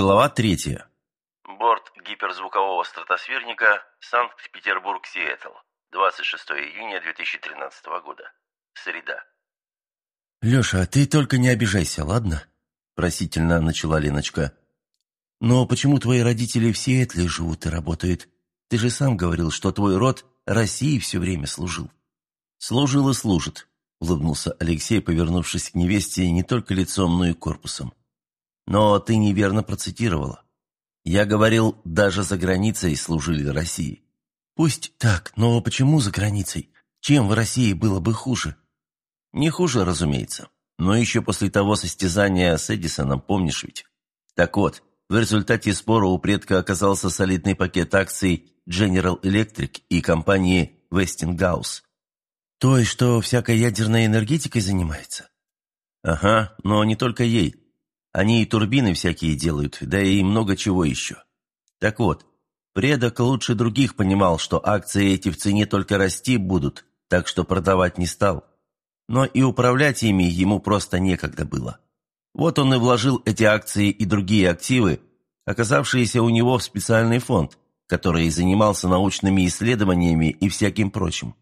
Глава третья. Борт гиперзвукового стратосферника Санкт-Петербург-Сиэтл. 26 июня 2013 года. Среда. «Леша, а ты только не обижайся, ладно?» – просительно начала Леночка. «Но почему твои родители в Сиэтле живут и работают? Ты же сам говорил, что твой род России все время служил». «Служил и служит», – улыбнулся Алексей, повернувшись к невесте не только лицом, но и корпусом. «Но ты неверно процитировала. Я говорил, даже за границей служили России». «Пусть так, но почему за границей? Чем в России было бы хуже?» Не хуже, разумеется. Но еще после того состязания с Эдисоном, помнишь ведь? Так вот, в результате спора у предка оказался солидный пакет акций General Electric и компании Westinghouse. Той, что всякой ядерной энергетикой занимается? Ага, но не только ей. Они и турбины всякие делают, да и много чего еще. Так вот, предок лучше других понимал, что акции эти в цене только расти будут, так что продавать не стал но и управлять ими ему просто некогда было. Вот он и вложил эти акции и другие активы, оказавшиеся у него в специальный фонд, который занимался научными исследованиями и всяким прочим.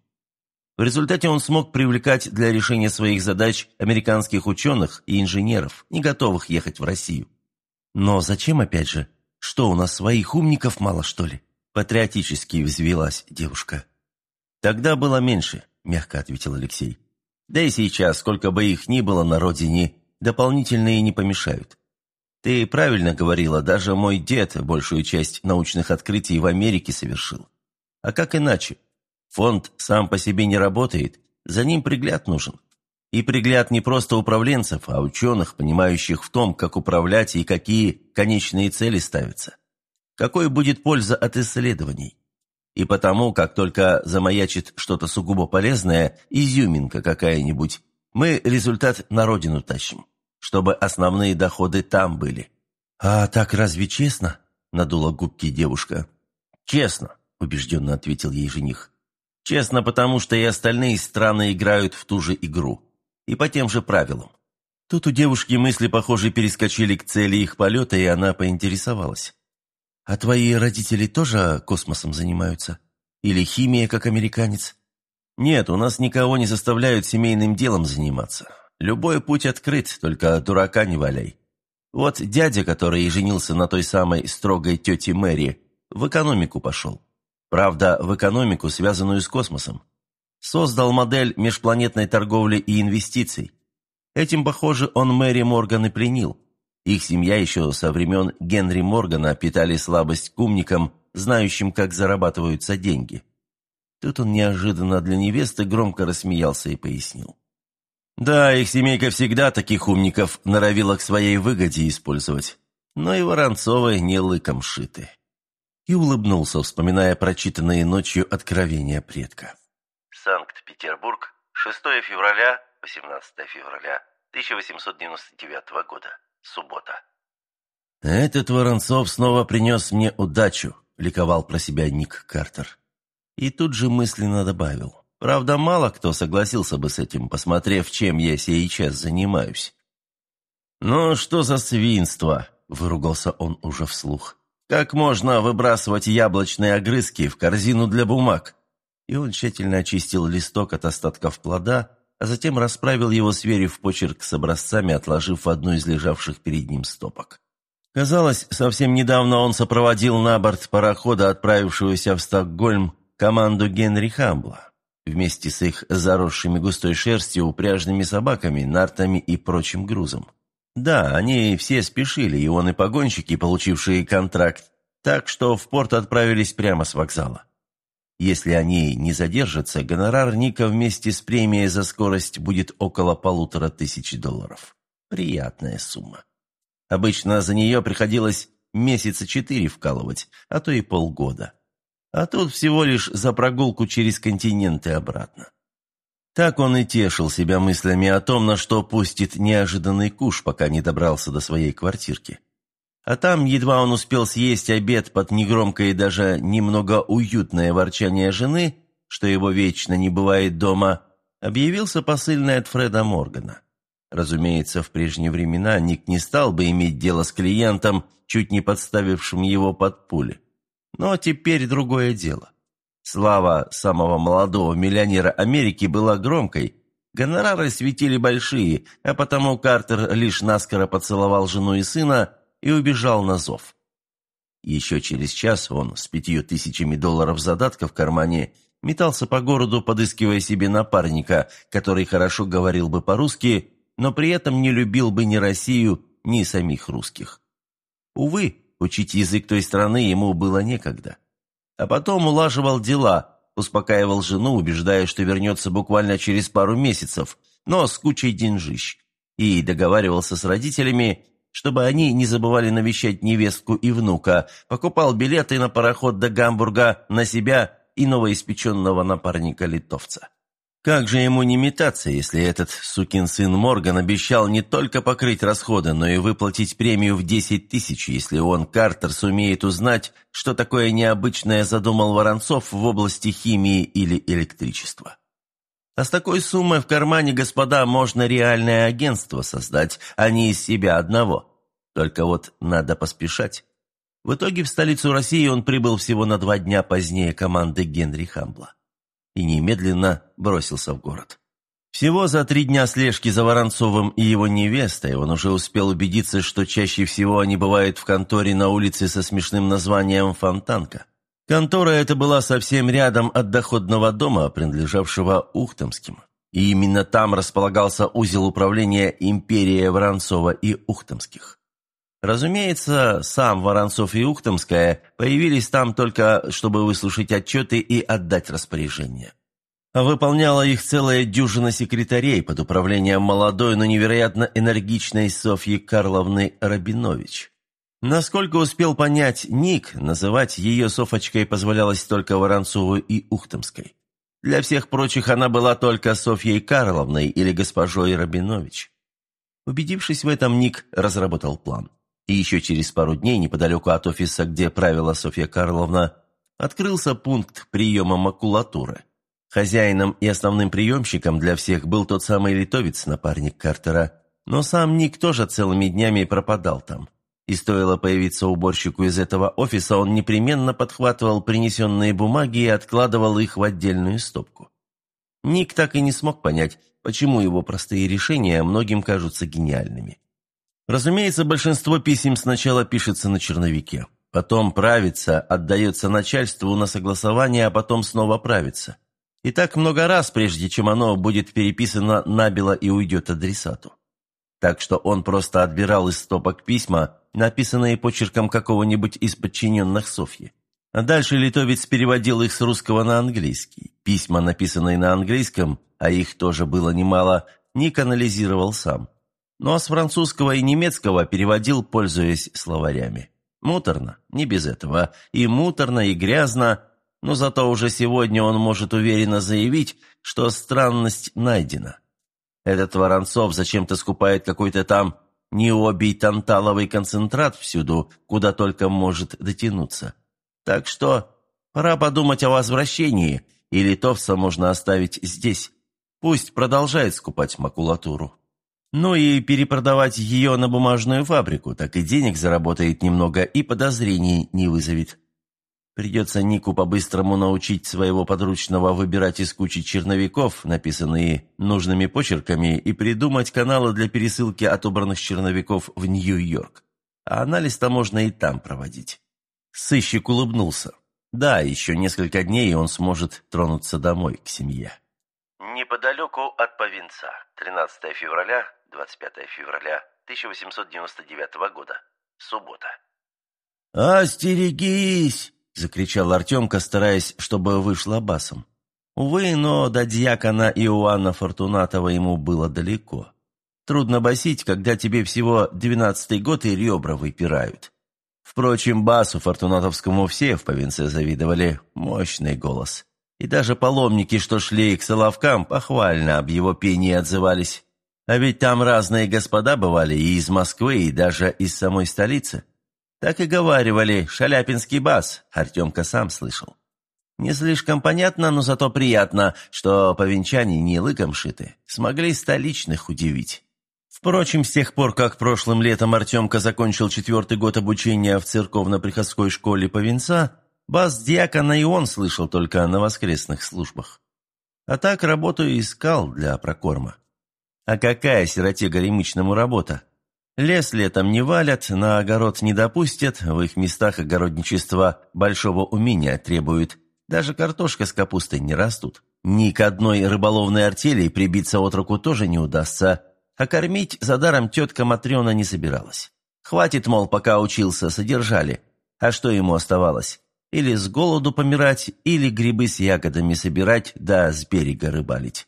В результате он смог привлекать для решения своих задач американских ученых и инженеров, не готовых ехать в Россию. Но зачем опять же? Что, у нас своих умников мало, что ли? Патриотически взвелась девушка. Тогда было меньше, мягко ответил Алексей. Да и сейчас, сколько бы их ни было на родине, дополнительные не помешают. Ты правильно говорила, даже мой дед большую часть научных открытий в Америке совершил. А как иначе? Фонд сам по себе не работает, за ним пригляд нужен. И пригляд не просто управленцев, а ученых, понимающих в том, как управлять и какие конечные цели ставятся. Какой будет польза от исследований? И потому, как только замаячит что-то сугубо полезное, изюминка какая-нибудь, мы результат на родину тащим, чтобы основные доходы там были. «А так разве честно?» – надула губки девушка. «Честно», – убежденно ответил ей жених. «Честно, потому что и остальные страны играют в ту же игру. И по тем же правилам». Тут у девушки мысли, похоже, перескочили к цели их полета, и она поинтересовалась. «А твои родители тоже космосом занимаются? Или химия, как американец?» «Нет, у нас никого не заставляют семейным делом заниматься. Любой путь открыт, только дурака не валяй. Вот дядя, который женился на той самой строгой тете Мэри, в экономику пошел. Правда, в экономику, связанную с космосом. Создал модель межпланетной торговли и инвестиций. Этим, похоже, он Мэри Морган и пленил. Их семья еще со времен Генри Моргана питали слабость к умникам, знающим, как зарабатываются деньги. Тут он неожиданно для невесты громко рассмеялся и пояснил. Да, их семейка всегда таких умников норовила к своей выгоде использовать. Но и Воронцовы не лыком шиты. И улыбнулся, вспоминая прочитанные ночью откровения предка. Санкт-Петербург, 6 февраля, 18 февраля 1899 года. Суббота. «Этот Воронцов снова принес мне удачу», — ликовал про себя Ник Картер. И тут же мысленно добавил. «Правда, мало кто согласился бы с этим, посмотрев, чем я сейчас занимаюсь». «Ну, что за свинство?» — выругался он уже вслух. «Как можно выбрасывать яблочные огрызки в корзину для бумаг?» И он тщательно очистил листок от остатков плода, а затем расправил его, сверив почерк с образцами, отложив в одну из лежавших перед ним стопок. Казалось, совсем недавно он сопроводил на борт парохода, отправившегося в Стокгольм, команду Генри Хамбла, вместе с их заросшими густой шерстью, упряжными собаками, нартами и прочим грузом. Да, они все спешили, и он и погонщики, получившие контракт, так что в порт отправились прямо с вокзала. Если они не задержатся, гонорар Ника вместе с премией за скорость будет около полутора тысяч долларов. Приятная сумма. Обычно за нее приходилось месяца четыре вкалывать, а то и полгода. А тут всего лишь за прогулку через континент и обратно. Так он и тешил себя мыслями о том, на что пустит неожиданный куш, пока не добрался до своей квартирки. А там, едва он успел съесть обед под негромкое и даже немного уютное ворчание жены, что его вечно не бывает дома, объявился посыльный от Фреда Моргана. Разумеется, в прежние времена Ник не стал бы иметь дело с клиентом, чуть не подставившим его под пули. Но теперь другое дело. Слава самого молодого миллионера Америки была громкой, гонорары светили большие, а потому Картер лишь наскоро поцеловал жену и сына и убежал на зов. Еще через час он с пятью тысячами долларов задатка в кармане метался по городу, подыскивая себе напарника, который хорошо говорил бы по-русски, но при этом не любил бы ни Россию, ни самих русских. Увы, учить язык той страны ему было некогда. А потом улаживал дела, успокаивал жену, убеждая, что вернется буквально через пару месяцев, но с кучей деньжищ, и договаривался с родителями, чтобы они не забывали навещать невестку и внука, покупал билеты на пароход до Гамбурга на себя и новоиспеченного напарника-литовца. Как же ему не метаться, если этот сукин сын Морган обещал не только покрыть расходы, но и выплатить премию в 10 тысяч, если он, Картер, сумеет узнать, что такое необычное задумал Воронцов в области химии или электричества. А с такой суммой в кармане, господа, можно реальное агентство создать, а не из себя одного. Только вот надо поспешать. В итоге в столицу России он прибыл всего на два дня позднее команды Генри Хамбла и немедленно бросился в город. Всего за три дня слежки за Воронцовым и его невестой он уже успел убедиться, что чаще всего они бывают в конторе на улице со смешным названием «Фонтанка». Контора эта была совсем рядом от доходного дома, принадлежавшего Ухтомским. И именно там располагался узел управления империи Воронцова и Ухтомских. Разумеется, сам Воронцов и Ухтомская появились там только, чтобы выслушать отчеты и отдать распоряжение. Выполняла их целая дюжина секретарей под управлением молодой, но невероятно энергичной Софьи Карловны Рабинович. Насколько успел понять Ник, называть ее Софочкой позволялось только Воронцову и Ухтомской. Для всех прочих она была только Софьей Карловной или госпожой Рабинович. Убедившись в этом, Ник разработал план. И еще через пару дней, неподалеку от офиса, где правила Софья Карловна, открылся пункт приема макулатуры. Хозяином и основным приемщиком для всех был тот самый литовец, напарник Картера, но сам Ник тоже целыми днями пропадал там. И стоило появиться уборщику из этого офиса, он непременно подхватывал принесенные бумаги и откладывал их в отдельную стопку. Ник так и не смог понять, почему его простые решения многим кажутся гениальными. Разумеется, большинство писем сначала пишется на черновике, потом правится, отдается начальству на согласование, а потом снова правится. И так много раз, прежде чем оно будет переписано набело и уйдет адресату. Так что он просто отбирал из стопок письма, написанные почерком какого-нибудь из подчиненных Софьи. А дальше литовец переводил их с русского на английский. Письма, написанные на английском, а их тоже было немало, Ник анализировал сам. Ну а с французского и немецкого переводил, пользуясь словарями. Муторно, не без этого. И муторно, и грязно, но зато уже сегодня он может уверенно заявить, что странность найдена. Этот Воронцов зачем-то скупает какой-то там необий танталовый концентрат всюду, куда только может дотянуться. Так что пора подумать о возвращении, и литовца можно оставить здесь. Пусть продолжает скупать макулатуру. Ну и перепродавать ее на бумажную фабрику, так и денег заработает немного и подозрений не вызовет. Придется Нику по-быстрому научить своего подручного выбирать из кучи черновиков, написанные нужными почерками, и придумать каналы для пересылки отобранных черновиков в Нью-Йорк. А анализ-то можно и там проводить. Сыщик улыбнулся. Да, еще несколько дней, и он сможет тронуться домой, к семье. Неподалеку от Повинца. 13 февраля, 25 февраля 1899 года. Суббота. «Остерегись!» — закричал Артемка, стараясь, чтобы вышло басом. Увы, но до дьякона Иоанна Фортунатова ему было далеко. Трудно басить, когда тебе всего двенадцатый год и ребра выпирают. Впрочем, басу Фортунатовскому все в повинце завидовали. Мощный голос. И даже паломники, что шли к Соловкам, похвально об его пении отзывались. А ведь там разные господа бывали и из Москвы, и даже из самой столицы. Так и говаривали, шаляпинский бас, Артемка сам слышал. Не слишком понятно, но зато приятно, что повенчане не лыком шиты, смогли столичных удивить. Впрочем, с тех пор, как прошлым летом Артемка закончил четвертый год обучения в церковно-приходской школе Повинца, бас диакона и он слышал только на воскресных службах. А так работу искал для прокорма. А какая сироте горемычному работа? Лес летом не валят, на огород не допустят, в их местах огородничество большого умения требует. Даже картошка с капустой не растут. Ни к одной рыболовной артели прибиться от руку тоже не удастся, а кормить за даром тетка Матрена не собиралась. Хватит, мол, пока учился, содержали. А что ему оставалось? Или с голоду помирать, или грибы с ягодами собирать, да с берега рыбалить.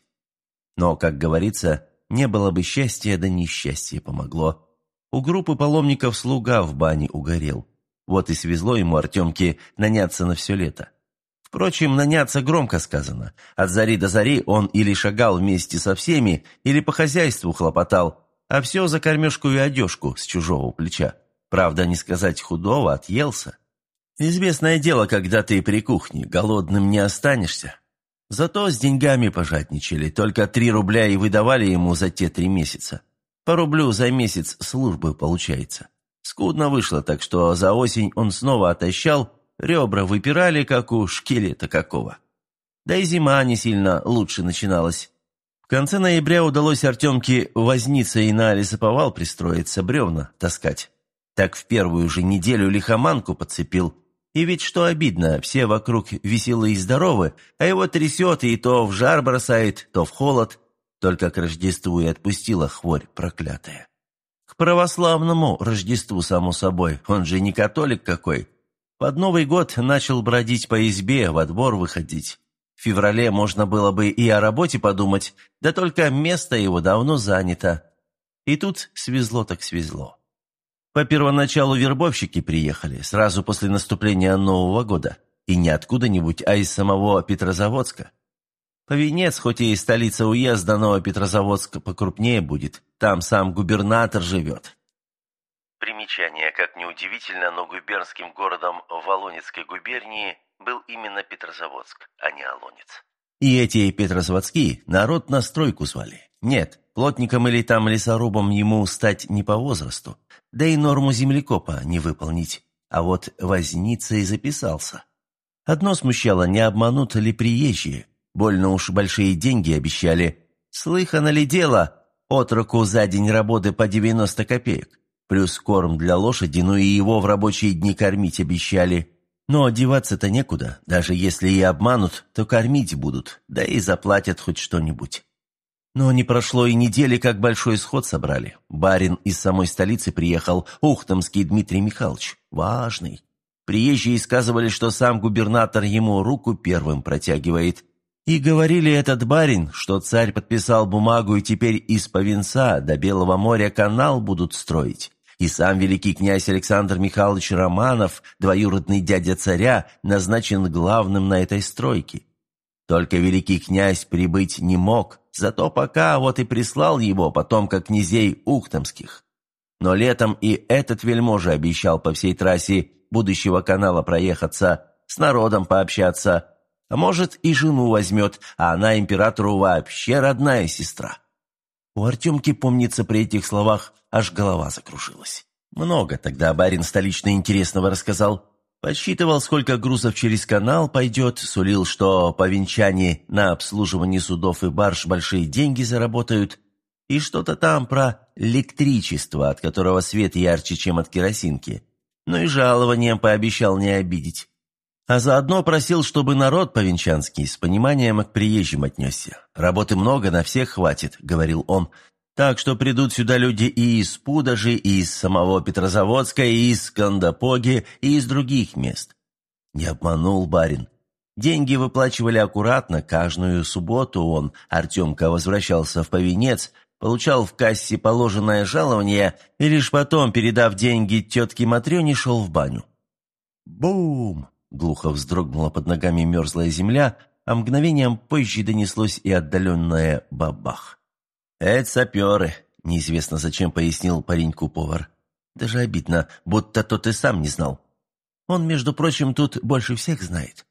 Но, как говорится, не было бы счастья, да несчастье помогло. У группы паломников слуга в бане угорел. Вот и свезло ему Артемке наняться на все лето. Впрочем, наняться громко сказано. От зари до зари он или шагал вместе со всеми, или по хозяйству хлопотал, а все за кормежку и одежку с чужого плеча. Правда, не сказать худого, отъелся. Известное дело, когда ты при кухне, голодным не останешься. Зато с деньгами пожадничали, только три рубля и выдавали ему за те три месяца. По рублю за месяц службы получается. Скудно вышло, так что за осень он снова отощал, ребра выпирали, как у шкелета какого. Да и зима не сильно лучше начиналась. В конце ноября удалось Артемке и на лесоповал пристроиться, бревна таскать. Так в первую же неделю лихоманку подцепил, и ведь что обидно, все вокруг веселые и здоровы, а его трясет и то в жар бросает, то в холод. Только к Рождеству и отпустила хворь проклятая. К православному Рождеству, само собой, он же не католик какой. Под Новый год начал бродить по избе, в отбор выходить. В феврале можно было бы и о работе подумать, да только место его давно занято. И тут свезло так свезло. По первоначалу вербовщики приехали, сразу после наступления Нового года. И не откуда-нибудь, а из самого Петрозаводска. Повенец, хоть и столица уезда, но Петрозаводск покрупнее будет. Там сам губернатор живет. Примечание, как неудивительно, но губернским городом Волонецкой губернии был именно Петрозаводск, а не Олонец. И эти петрозаводские народ на стройку звали. Нет, плотником или там лесорубом ему стать не по возрасту, да и норму землекопа не выполнить. А вот возница и записался. Одно смущало, не обманут ли приезжие. Больно уж большие деньги обещали. Слыхано ли дело? Отроку за день работы по 90 копеек. Плюс корм для лошади, ну и его в рабочие дни кормить обещали. Но одеваться-то некуда. Даже если и обманут, то кормить будут, да и заплатят хоть что-нибудь. Но не прошло и недели, как большой сход собрали. Барин из самой столицы приехал, Ухтомский Дмитрий Михайлович. Важный. Приезжие сказывали, что сам губернатор ему руку первым протягивает. И говорили этот барин, что царь подписал бумагу, и теперь из Повинца до Белого моря канал будут строить. И сам великий князь Александр Михайлович Романов, двоюродный дядя царя, назначен главным на этой стройке. Только великий князь прибыть не мог, зато пока вот и прислал его потомка князей Ухтомских. Но летом и этот вельможа обещал по всей трассе будущего канала проехаться, с народом пообщаться, а может и жену возьмет, а она императору вообще родная сестра. У Артемки, помнится, при этих словах аж голова закружилась. Много тогда барин столичный интересного рассказал. Подсчитывал, сколько грузов через канал пойдет, сулил, что по венчании на обслуживание судов и барж большие деньги заработают, и что-то там про электричество, от которого свет ярче, чем от керосинки. Ну и жалованием пообещал не обидеть. А заодно просил, чтобы народ повенчанский с пониманием к приезжим отнесся. «Работы много, на всех хватит», — говорил он, так что придут сюда люди и из Пудожи, и из самого Петрозаводска, и из Кандапоги, и из других мест. Не обманул барин. Деньги выплачивали аккуратно, каждую субботу он, Артемка, возвращался в Повенец, получал в кассе положенное жалование и лишь потом, передав деньги тетке Матрёне, шел в баню. Бум! Глухо вздрогнула под ногами мерзлая земля, а мгновением позже донеслось и отдаленное бабах. «Это саперы», — неизвестно зачем пояснил пареньку повар. Даже обидно, будто тот и сам не знал. Он, между прочим, тут больше всех знает.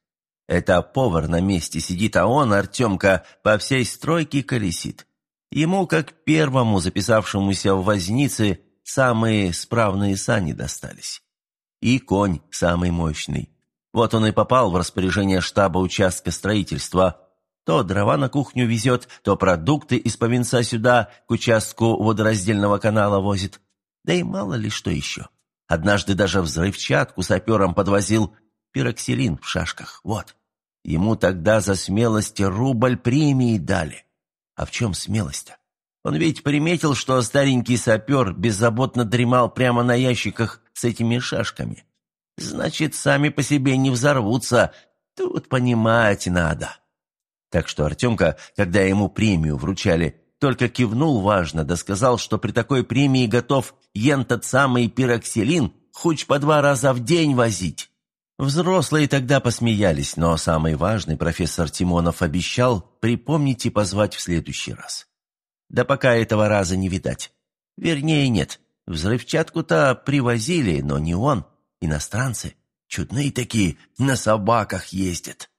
Это повар на месте сидит, а он, Артемка, по всей стройке колесит. Ему, как первому записавшемуся в возницы, самые справные сани достались. И конь самый мощный. Вот он и попал в распоряжение штаба участка строительства. То дрова на кухню везет, то продукты из Повинца сюда, к участку водораздельного канала возит. Да и мало ли что еще. Однажды даже взрывчатку сапером подвозил, пироксилин в шашках, вот. Ему тогда за смелость рубль премии дали. А в чем смелость-то? Он ведь приметил, что старенький сапер беззаботно дремал прямо на ящиках с этими шашками. Значит, сами по себе не взорвутся. Тут понимать надо. Так что Артемка, когда ему премию вручали, только кивнул важно, да сказал, что при такой премии готов ен тот самый пироксилин хоть по два раза в день возить. Взрослые тогда посмеялись, но самый важный профессор Тимонов обещал припомнить и позвать в следующий раз. Да пока этого раза не видать. Вернее, нет. Взрывчатку-то привозили, но не он. Иностранцы. Чудные такие, на собаках ездят.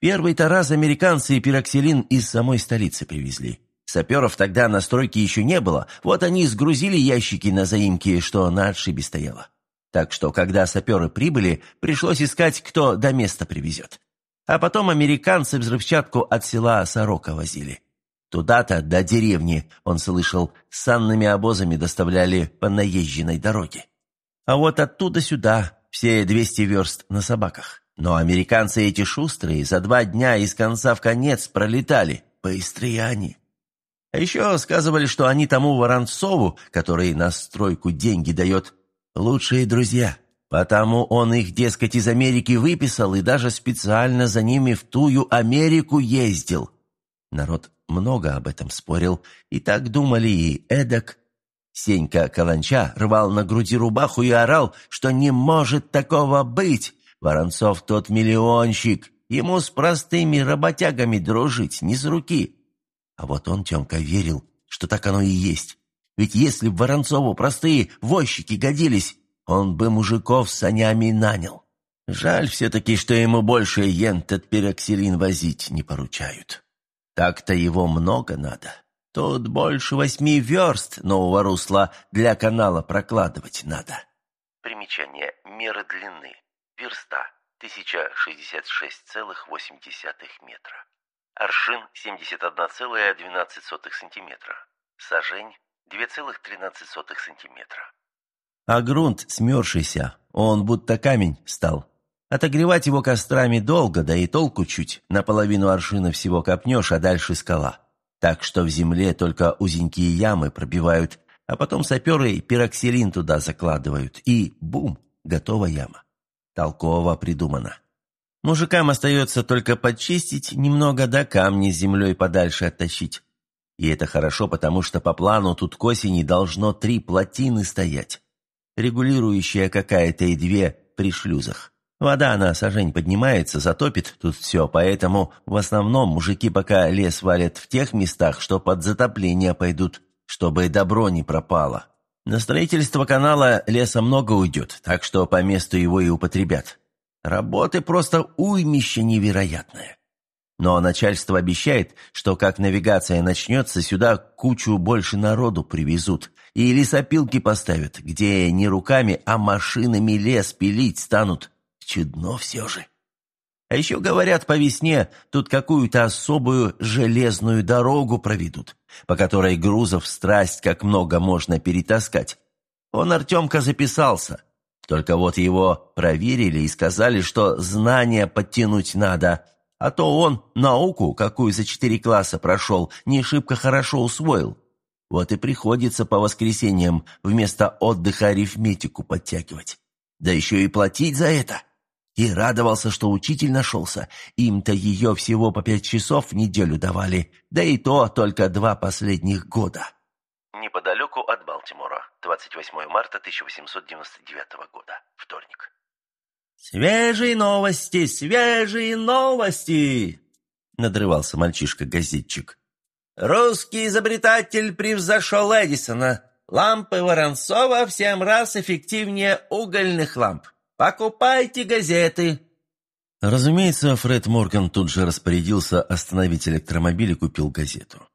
Первый-то раз американцы и пироксилин из самой столицы привезли. Саперов тогда на стройке еще не было, вот они сгрузили ящики на заимке, что на отшибе стояло. Так что, когда саперы прибыли, пришлось искать, кто до места привезет. А потом американцы взрывчатку от села Сорока возили. Туда-то, до деревни, он слышал, санными обозами доставляли по наезженной дороге. А вот оттуда сюда, все 200 верст на собаках. Но американцы эти шустрые за два дня из конца в конец пролетали. Быстрые они. А еще сказывали, что они тому Воронцову, который на стройку деньги дает, лучшие друзья. Потому он их, дескать, из Америки выписал и даже специально за ними в тую Америку ездил. Народ много об этом спорил, и так думали и эдак. Сенька Каланча рвал на груди рубаху и орал, что не может такого быть. Воронцов тот миллионщик, ему с простыми работягами дружить не с руки. А вот он, Темка, верил, что так оно и есть. Ведь если б Воронцову простые возчики годились, он бы мужиков с санями нанял. Жаль все-таки, что ему больше ентет пероксилин возить не поручают. Так-то его много надо. Тут больше восьми верст нового русла для канала прокладывать надо. Примечание. Меры длины. Верста. 1066,8 метра. Аршин 71,12 сантиметра. Сажень 2,13 сантиметра. А грунт смерзшийся, он будто камень стал. Отогревать его кострами долго, да и толку чуть. Наполовину аршина всего копнешь, а дальше скала. Так что в земле только узенькие ямы пробивают, а потом саперы пироксилин туда закладывают. И бум, готова яма. Толково придумано. Мужикам остается только подчистить немного, да камни с землей подальше оттащить. И это хорошо, потому что по плану тут к осени должно три плотины стоять. Регулирующая какая-то и две при шлюзах. Вода на сажень поднимается, затопит тут все, поэтому в основном мужики пока лес валят в тех местах, что под затопление пойдут, чтобы добро не пропало. На строительство канала леса много уйдет, так что по месту его и употребят. Работы просто уймище невероятное. Но начальство обещает, что как навигация начнется, сюда кучу больше народу привезут и лесопилки поставят, где не руками, а машинами лес пилить станут. Чудно все же. А еще, говорят, по весне тут какую-то особую железную дорогу проведут, по которой грузов страсть как много можно перетаскать. Он, Артемка, записался. Только вот его проверили и сказали, что знания подтянуть надо, а то он науку, какую за четыре класса прошел, не шибко хорошо усвоил. Вот и приходится по воскресеньям вместо отдыха арифметику подтягивать. Да еще и платить за это и радовался, что учитель нашелся. Им-то ее всего по пять часов в неделю давали, да и то только два последних года. Неподалеку от Балтимора, 28 марта 1899 года, вторник. «Свежие новости, свежие новости!» — надрывался мальчишка-газетчик. «Русский изобретатель превзошел Эдисона. Лампы Воронцова в семь раз эффективнее угольных ламп. «Покупайте газеты!» Разумеется, Фред Морган тут же распорядился остановить электромобиль и купил газету.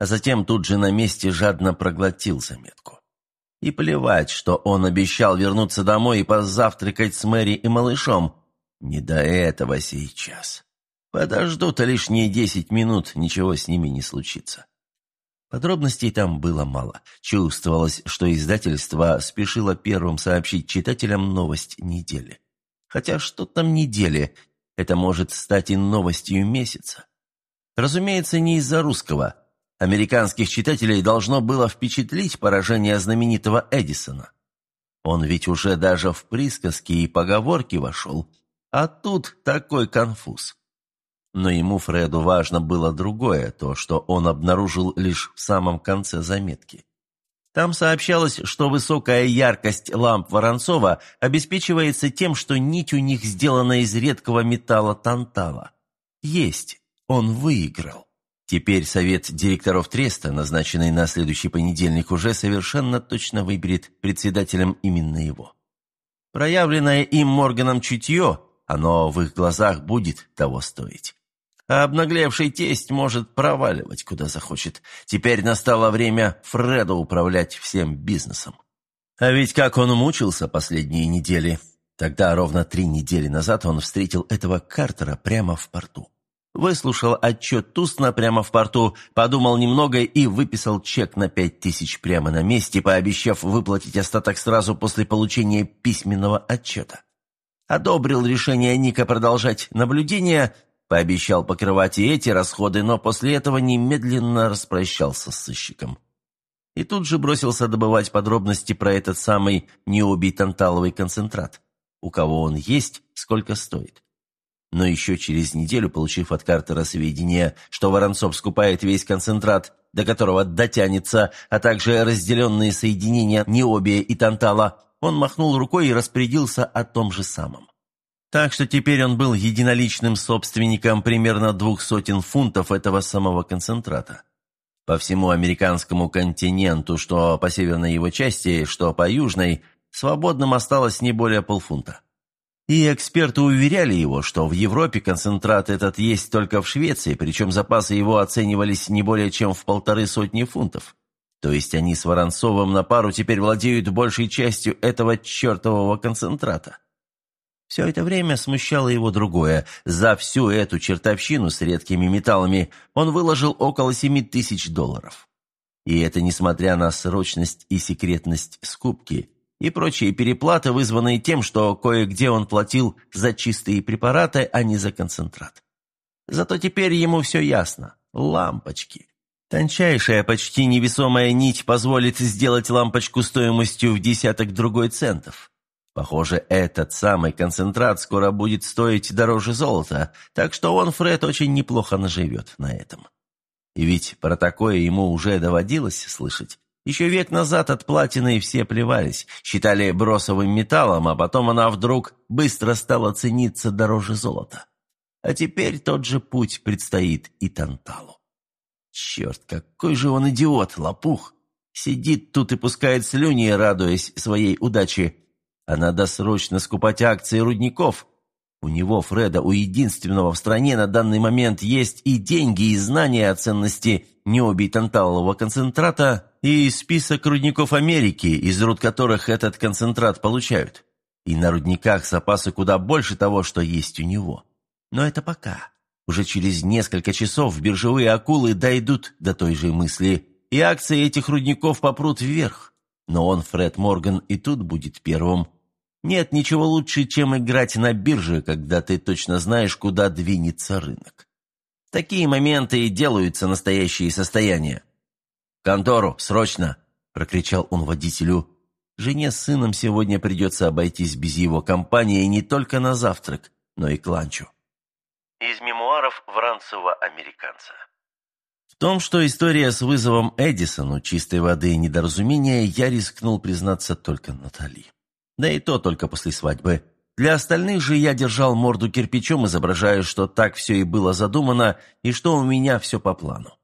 а затем тут же на месте жадно проглотил заметку. И плевать, что он обещал вернуться домой и позавтракать с Мэри и малышом. Не до этого сейчас. Подождут лишние десять минут, ничего с ними не случится. Подробностей там было мало. Чувствовалось, что издательство спешило первым сообщить читателям новость недели. Хотя что там недели? Это может стать и новостью месяца. Разумеется, не из-за русского. Американских читателей должно было впечатлить поражение знаменитого Эдисона. Он ведь уже даже в присказки и поговорки вошел, а тут такой конфуз. Но ему, Фреду, важно было другое, то, что он обнаружил лишь в самом конце заметки. Там сообщалось, что высокая яркость ламп Воронцова обеспечивается тем, что нить у них сделана из редкого металла тантала. Есть, он выиграл. Теперь совет директоров Треста, назначенный на следующий понедельник, уже совершенно точно выберет председателем именно его. Проявленное им Морганом чутье, оно в их глазах будет того стоить. А обнаглевший тесть может проваливать, куда захочет. Теперь настало время Фреду управлять всем бизнесом. А ведь как он мучился последние недели. Тогда, ровно три недели назад, он встретил этого Картера прямо в порту. Выслушал отчет Тусна прямо в порту, подумал немного и выписал чек на пять тысяч прямо на месте, пообещав выплатить остаток сразу после получения письменного отчета. Одобрил решение Ника продолжать наблюдение – Пообещал покрывать и эти расходы, но после этого немедленно распрощался с сыщиком. И тут же бросился добывать подробности про этот самый необий танталовый концентрат. У кого он есть, сколько стоит. Но еще через неделю, получив от Картера сведения, что Воронцов скупает весь концентрат, до которого дотянется, а также разделенные соединения необия и тантала, он махнул рукой и распорядился о том же самом. Так что теперь он был единоличным собственником примерно двух сотен фунтов этого самого концентрата. По всему американскому континенту, что по северной его части, что по южной, свободным осталось не более полфунта. И эксперты уверяли его, что в Европе концентрат этот есть только в Швеции, причем запасы его оценивались не более чем в полторы сотни фунтов. То есть они с Воронцовым на пару теперь владеют большей частью этого чертового концентрата. Все это время смущало его другое. За всю эту чертовщину с редкими металлами он выложил около семи тысяч долларов. И это несмотря на срочность и секретность скупки и прочие переплаты, вызванные тем, что кое-где он платил за чистые препараты, а не за концентрат. Зато теперь ему все ясно. Лампочки. Тончайшая, почти невесомая нить позволит сделать лампочку стоимостью в десяток другой центов. Похоже, этот самый концентрат скоро будет стоить дороже золота, так что он, Фред, очень неплохо наживет на этом. И ведь про такое ему уже доводилось слышать. Еще век назад от платины все плевались, считали бросовым металлом, а потом она вдруг быстро стала цениться дороже золота. А теперь тот же путь предстоит и Танталу. Черт, какой же он идиот, лопух! Сидит тут и пускает слюни, радуясь своей удаче, а надо срочно скупать акции рудников. У него, Фреда, у единственного в стране на данный момент есть и деньги, и знания о ценности необий танталового концентрата, и список рудников Америки, из руд которых этот концентрат получают. И на рудниках запасы куда больше того, что есть у него. Но это пока. Уже через несколько часов биржевые акулы дойдут до той же мысли, и акции этих рудников попрут вверх. Но он, Фред Морган, и тут будет первым, нет ничего лучше, чем играть на бирже, когда ты точно знаешь, куда двинется рынок. Такие моменты и делаются настоящие состояния. «Контору, срочно!» – прокричал он водителю. Жене с сыном сегодня придется обойтись без его компании не только на завтрак, но и к ланчу. Из мемуаров Вранцева-американца. В том, что история с вызовом Эдисону чистой воды и недоразумения, я рискнул признаться только Натали. Да и то только после свадьбы. Для остальных же я держал морду кирпичом, изображая, что так все и было задумано, и что у меня все по плану.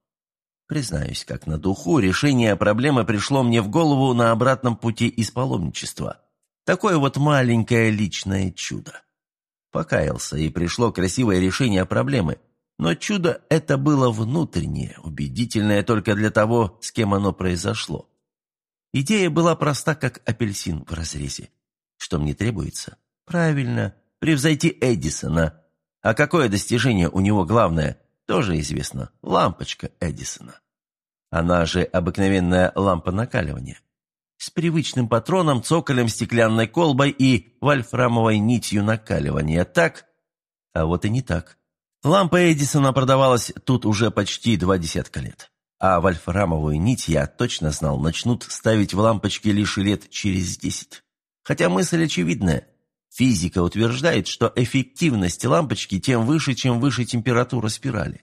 Признаюсь, как на духу, решение проблемы пришло мне в голову на обратном пути из паломничества. Такое вот маленькое личное чудо. Покаялся, и пришло красивое решение проблемы. Но чудо это было внутреннее, убедительное только для того, с кем оно произошло. Идея была проста, как апельсин в разрезе. Что мне требуется? Правильно, превзойти Эдисона. А какое достижение у него главное, тоже известно. Лампочка Эдисона. Она же обыкновенная лампа накаливания. С привычным патроном, цоколем, стеклянной колбой и вольфрамовой нитью накаливания. Так? А вот и не так. Лампа Эдисона продавалась тут уже почти два десятка лет. А вольфрамовую нить, я точно знал, начнут ставить в лампочки лишь лет через десять. Хотя мысль очевидная. Физика утверждает, что эффективность лампочки тем выше, чем выше температура спирали.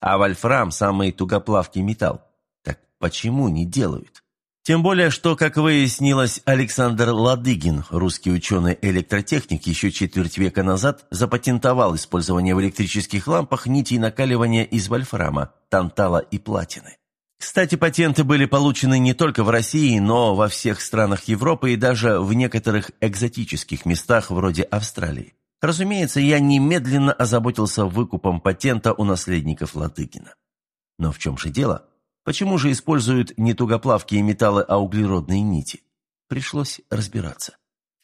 А вольфрам – самый тугоплавкий металл. Так почему не делают? Тем более, что, как выяснилось, Александр Ладыгин, русский ученый-электротехник, еще четверть века назад запатентовал использование в электрических лампах нитей накаливания из вольфрама, тантала и платины. Кстати, патенты были получены не только в России, но во всех странах Европы и даже в некоторых экзотических местах вроде Австралии. Разумеется, я немедленно озаботился выкупом патента у наследников Ладыгина. Но в чем же дело? Почему же используют не тугоплавкие металлы, а углеродные нити? Пришлось разбираться.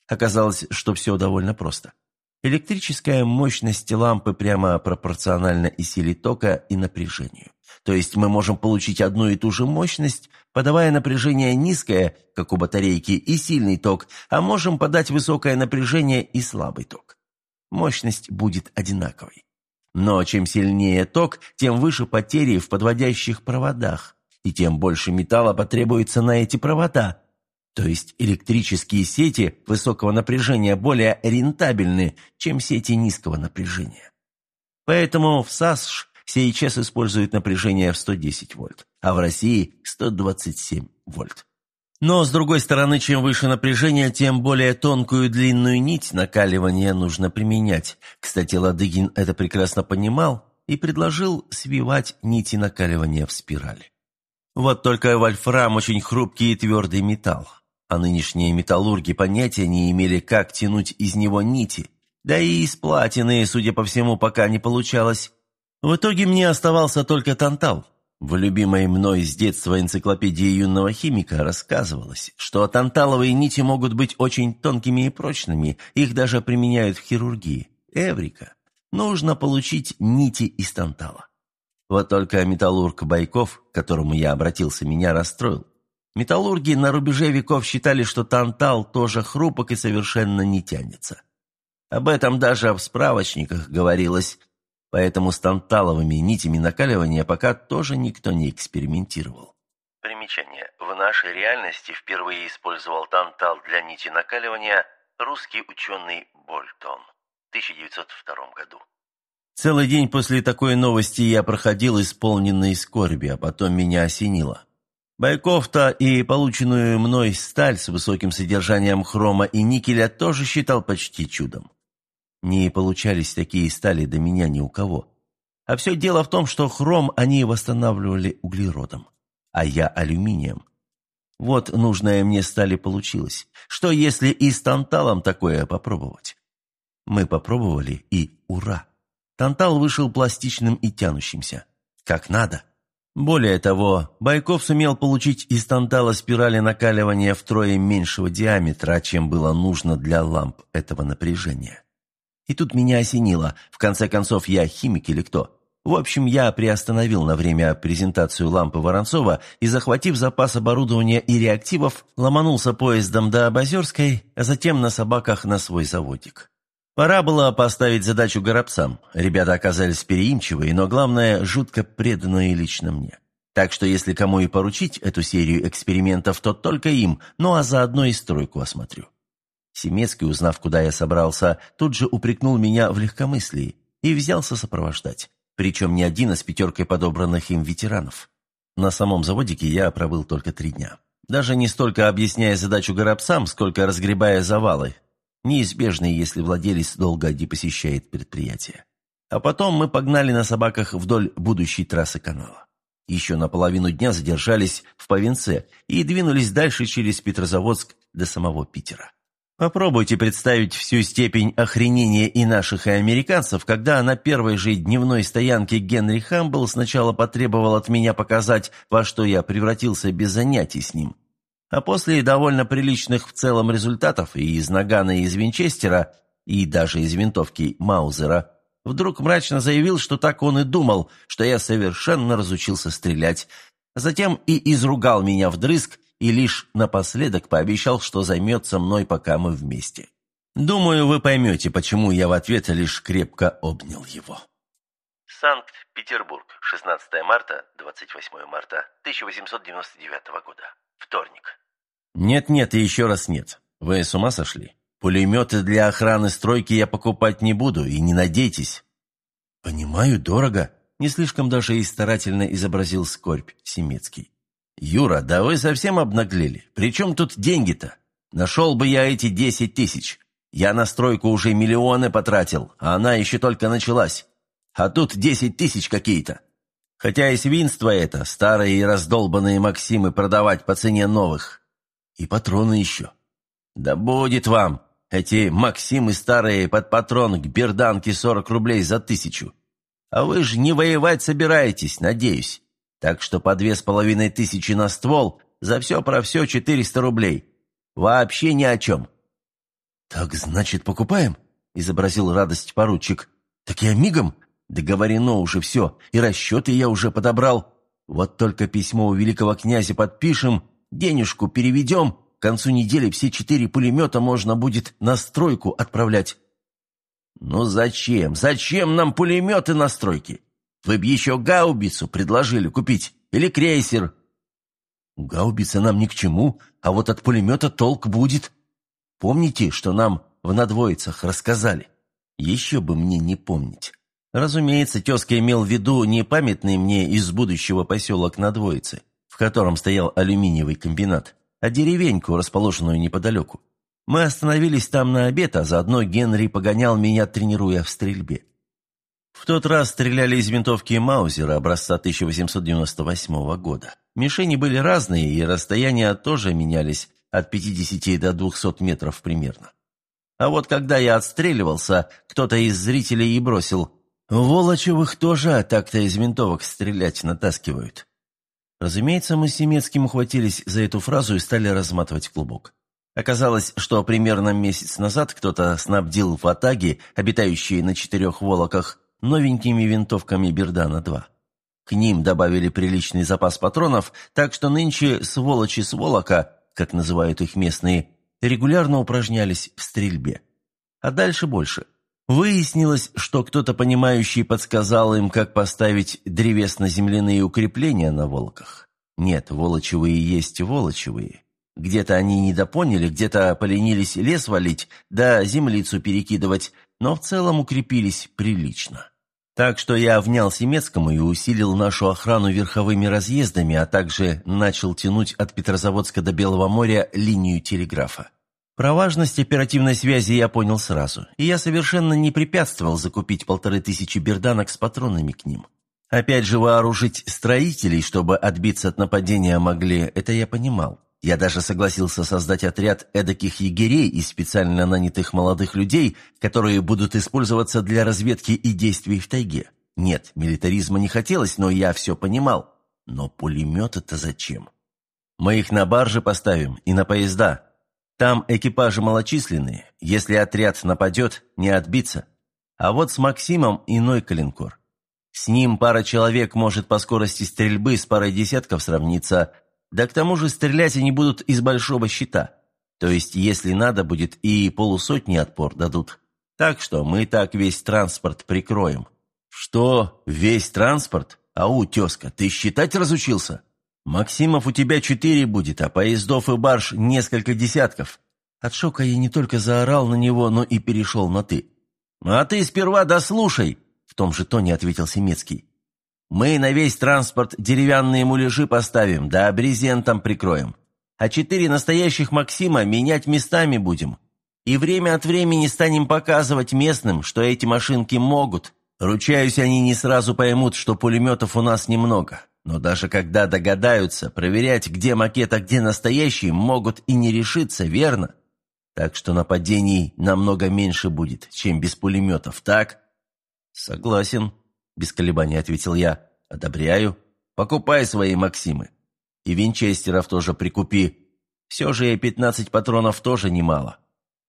Оказалось, что все довольно просто. Электрическая мощность лампы прямо пропорциональна и силе тока, и напряжению. То есть мы можем получить одну и ту же мощность, подавая напряжение низкое, как у батарейки, и сильный ток, а можем подать высокое напряжение и слабый ток. Мощность будет одинаковой. Но чем сильнее ток, тем выше потери в подводящих проводах, и тем больше металла потребуется на эти провода. То есть электрические сети высокого напряжения более рентабельны, чем сети низкого напряжения. Поэтому в САСШ сейчас используют напряжение в 110 вольт, а в России 127 вольт. Но, с другой стороны, чем выше напряжение, тем более тонкую длинную нить накаливания нужно применять. Кстати, Ладыгин это прекрасно понимал и предложил свивать нити накаливания в спирали. Вот только вольфрам очень хрупкий и твердый металл, а нынешние металлурги понятия не имели, как тянуть из него нити. Да и из платины, судя по всему, пока не получалось. В итоге мне оставался только тантал, в любимой мной с детства энциклопедии юного химика рассказывалось, что танталовые нити могут быть очень тонкими и прочными, их даже применяют в хирургии. Эврика. Нужно получить нити из тантала. Вот только металлург Байков, к которому я обратился, меня расстроил. Металлурги на рубеже веков считали, что тантал тоже хрупок и совершенно не тянется. Об этом даже в справочниках говорилось, Поэтому с танталовыми нитями накаливания пока тоже никто не экспериментировал. Примечание. В нашей реальности впервые использовал тантал для нити накаливания русский ученый Больтон в 1902 году. Целый день после такой новости я проходил исполненный скорби, а потом меня осенило. Байков-то и полученную мной сталь с высоким содержанием хрома и никеля тоже считал почти чудом. Не получались такие стали до меня ни у кого. А все дело в том, что хром они восстанавливали углеродом, а я алюминием. Вот нужная мне стали получилось. Что если и с танталом такое попробовать? Мы попробовали, и ура! Тантал вышел пластичным и тянущимся. Как надо. Более того, Байков сумел получить из тантала спирали накаливания втрое меньшего диаметра, чем было нужно для ламп этого напряжения. И тут меня осенило. В конце концов, я химик или кто? В общем, я приостановил на время презентацию лампы Воронцова и, захватив запас оборудования и реактивов, ломанулся поездом до Обозерской, а затем на собаках на свой заводик. Пора было поставить задачу горобцам. Ребята оказались переимчивые, но, главное, жутко преданные лично мне. Так что если кому и поручить эту серию экспериментов, то только им, ну а заодно и стройку осмотрю. Семецкий, узнав, куда я собрался, тут же упрекнул меня в легкомыслии и взялся сопровождать, причем не один, а с пятеркой подобранных им ветеранов. На самом заводике я пробыл только три дня. Даже не столько объясняя задачу горобцам, сколько разгребая завалы, неизбежные, если владелец долго не посещает предприятие. А потом мы погнали на собаках вдоль будущей трассы канала. Еще на половину дня задержались в Повенце и двинулись дальше через Петрозаводск до самого Питера. Попробуйте представить всю степень охренения и наших, и американцев, когда на первой же дневной стоянке Генри Хамбл сначала потребовал от меня показать, во что я превратился без занятий с ним. А после довольно приличных в целом результатов и из Нагана, и из Винчестера, и даже из винтовки Маузера, вдруг мрачно заявил, что так он и думал, что я совершенно разучился стрелять, а затем и изругал меня вдрызг, и лишь напоследок пообещал, что займется мной, пока мы вместе. Думаю, вы поймете, почему я в ответ лишь крепко обнял его. Санкт-Петербург, 16 марта, 28 марта 1899 года. Вторник. Нет-нет и еще раз нет. Вы с ума сошли? Пулеметы для охраны стройки я покупать не буду, и не надейтесь. Понимаю, дорого. Не слишком даже и старательно изобразил скорбь Семецкий. «Юра, да вы совсем обнаглели. При чем тут деньги-то? Нашел бы я эти десять тысяч. Я на стройку уже миллионы потратил, а она еще только началась. А тут десять тысяч какие-то. Хотя и свинство это, старые и раздолбанные Максимы продавать по цене новых. И патроны еще. Да будет вам. Эти Максимы старые под патрон к берданке сорок рублей за тысячу. А вы же не воевать собираетесь, надеюсь. Так что по две с половиной тысячи на ствол, за все про все четыреста рублей. Вообще ни о чем». «Так, значит, покупаем?» – изобразил радость поручик. «Так я мигом? Договорено уже все, и расчеты я уже подобрал. Вот только письмо у великого князя подпишем, денежку переведем, к концу недели все четыре пулемета можно будет на стройку отправлять». «Ну зачем? Зачем нам пулеметы на стройке? Вы б еще гаубицу предложили купить или крейсер». «Гаубица нам ни к чему, а вот от пулемета толк будет. Помните, что нам в надвоицах рассказали? Еще бы мне не помнить». Разумеется, тезка имел в виду не памятный мне из будущего поселок Надвоицы, в котором стоял алюминиевый комбинат, а деревеньку, расположенную неподалеку. Мы остановились там на обед, а заодно Генри погонял меня, тренируя в стрельбе. В тот раз стреляли из винтовки Маузера образца 1898 года. Мишени были разные, и расстояния тоже менялись от 50 до 200 метров примерно. А вот когда я отстреливался, кто-то из зрителей и бросил «Волочевых тоже так-то из винтовок стрелять натаскивают». Разумеется, мы с Семецким ухватились за эту фразу и стали разматывать клубок. Оказалось, что примерно месяц назад кто-то снабдил в Атаге, обитающие на четырех волоках, новенькими винтовками Бердана-2. К ним добавили приличный запас патронов, так что нынче сволочи сволока, как называют их местные, регулярно упражнялись в стрельбе. А дальше больше. Выяснилось, что кто-то понимающий подсказал им, как поставить древесно-земляные укрепления на волоках. Нет, волочевые есть волочевые. Где-то они недопоняли, где-то поленились лес валить, да землицу перекидывать, но в целом укрепились прилично. Так что я внял Семецкому и усилил нашу охрану верховыми разъездами, а также начал тянуть от Петрозаводска до Белого моря линию телеграфа. Про важность оперативной связи я понял сразу, и я совершенно не препятствовал закупить полторы тысячи берданок с патронами к ним. Опять же, вооружить строителей, чтобы отбиться от нападения могли, это я понимал. Я даже согласился создать отряд эдаких егерей из специально нанятых молодых людей, которые будут использоваться для разведки и действий в тайге. Нет, милитаризма не хотелось, но я все понимал. Но пулемет-то зачем? Мы их на баржи поставим и на поезда. Там экипажи малочисленные. Если отряд нападет, не отбиться. А вот с Максимом иной калинкор. С ним пара человек может по скорости стрельбы с парой десятков сравниться, да к тому же стрелять они будут из большого щита. То есть, если надо будет, и полусотни отпор дадут. Так что мы так весь транспорт прикроем. Что, весь транспорт? Ау, тезка, ты считать разучился? Максимов у тебя четыре будет, а поездов и барж несколько десятков. От шока я не только заорал на него, но и перешел на «ты». «А ты сперва дослушай!» — в том же тоне ответил Семецкий. Мы на весь транспорт деревянные муляжи поставим, да брезентом прикроем. А четыре настоящих Максима менять местами будем. И время от времени станем показывать местным, что эти машинки могут. Ручаюсь, они не сразу поймут, что пулеметов у нас немного. Но даже когда догадаются, проверять, где макет, а где настоящий, могут и не решиться, верно? Так что нападений намного меньше будет, чем без пулеметов, так?» «Согласен», — без колебаний ответил я. «Одобряю. Покупай свои Максимы. И винчестеров тоже прикупи. Все же и пятнадцать патронов тоже немало.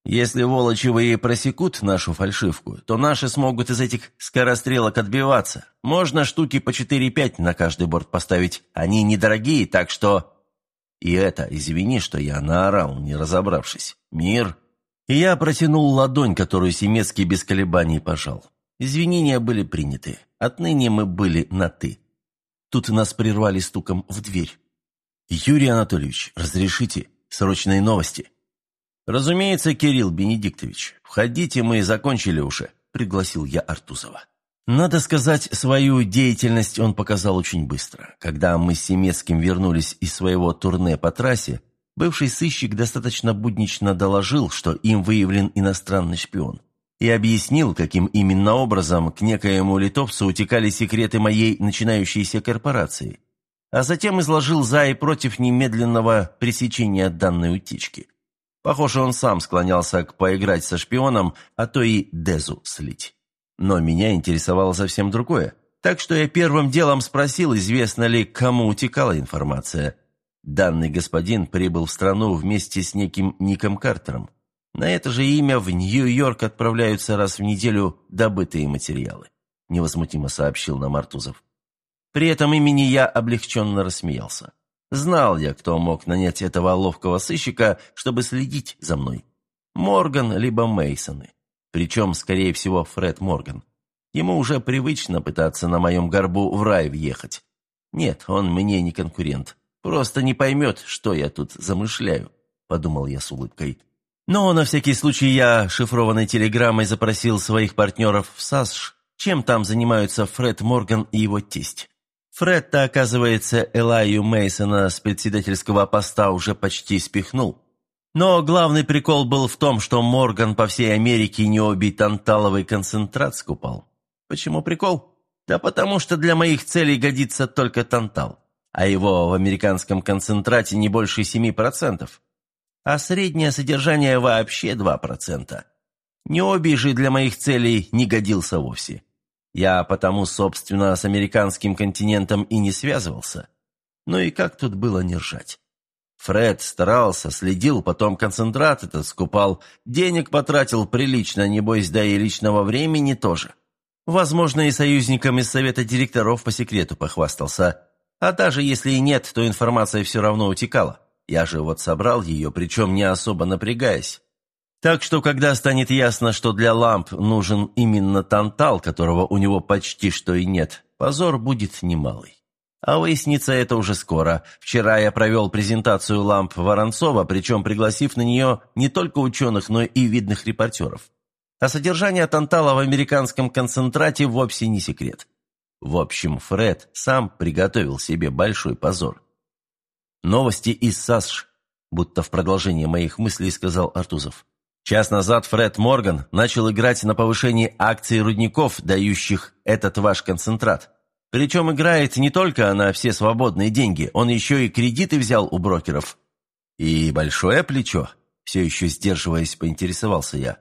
Если волочевые просекут нашу фальшивку, то наши смогут из этих скорострелок отбиваться. Можно штуки по 4-5 на каждый борт поставить. Они недорогие, так что... И это, извини, что я наорал, не разобравшись. Мир. И я протянул ладонь, которую Семецкий без колебаний пожал. Извинения были приняты. Отныне мы были на «ты». Тут нас прервали стуком в дверь. «Юрий Анатольевич, разрешите? Срочные новости». «Разумеется, Кирилл Бенедиктович. Входите, мы закончили уже», — пригласил я Артузова. Надо сказать, свою деятельность он показал очень быстро. Когда мы с Семецким вернулись из своего турне по трассе, бывший сыщик достаточно буднично доложил, что им выявлен иностранный шпион и объяснил, каким именно образом к некоему литовцу утекали секреты моей начинающейся корпорации, а затем изложил за и против немедленного пресечения данной утечки. Похоже, он сам склонялся к поиграть со шпионом, а то и Дезу слить. Но меня интересовало совсем другое, так что я первым делом спросил, известно ли, кому утекала информация. Данный господин прибыл в страну вместе с неким Ником Картером. На это же имя в Нью-Йорк отправляются раз в неделю добытые материалы», – невозмутимо сообщил нам Артузов. При этом имени я облегченно рассмеялся. Знал я, кто мог нанять этого ловкого сыщика, чтобы следить за мной. Морган либо Мейсоны. Причем, скорее всего, Фред Морган. Ему уже привычно пытаться на моем горбу в рай въехать. Нет, он мне не конкурент. Просто не поймет, что я тут замышляю, подумал я с улыбкой. Но на всякий случай я шифрованной телеграммой запросил своих партнеров в САСШ, чем там занимаются Фред Морган и его тесть. Фред-то, оказывается, Элаю Мейсона с председательского поста уже почти спихнул. Но главный прикол был в том, что Морган по всей Америке необий танталовый концентрат скупал. Почему прикол? Да потому что для моих целей годится только тантал, а его в американском концентрате не больше 7% а среднее содержание вообще 2%. Необий же для моих целей не годился вовсе. Я потому, собственно, с американским континентом и не связывался. Ну и как тут было не ржать? Фред старался, следил, потом концентрат этот скупал, денег потратил прилично, небось, да и личного времени тоже. Возможно, и союзникам из совета директоров по секрету похвастался. А даже если и нет, то информация все равно утекала. Я же вот собрал ее, причем не особо напрягаясь. Так что, когда станет ясно, что для ламп нужен именно тантал, которого у него почти что и нет, позор будет немалый. А выяснится это уже скоро. Вчера я провел презентацию ламп Воронцова, причем пригласив на нее не только ученых, но и видных репортеров. А содержание тантала в американском концентрате вовсе не секрет. В общем, Фред сам приготовил себе большой позор. «Новости из САСШ», будто в продолжение моих мыслей сказал Артузов. Час назад Фред Морган начал играть на повышении акций рудников, дающих этот ваш концентрат. Причем играет не только на все свободные деньги, он еще и кредиты взял у брокеров. И большое плечо, все еще сдерживаясь, поинтересовался я.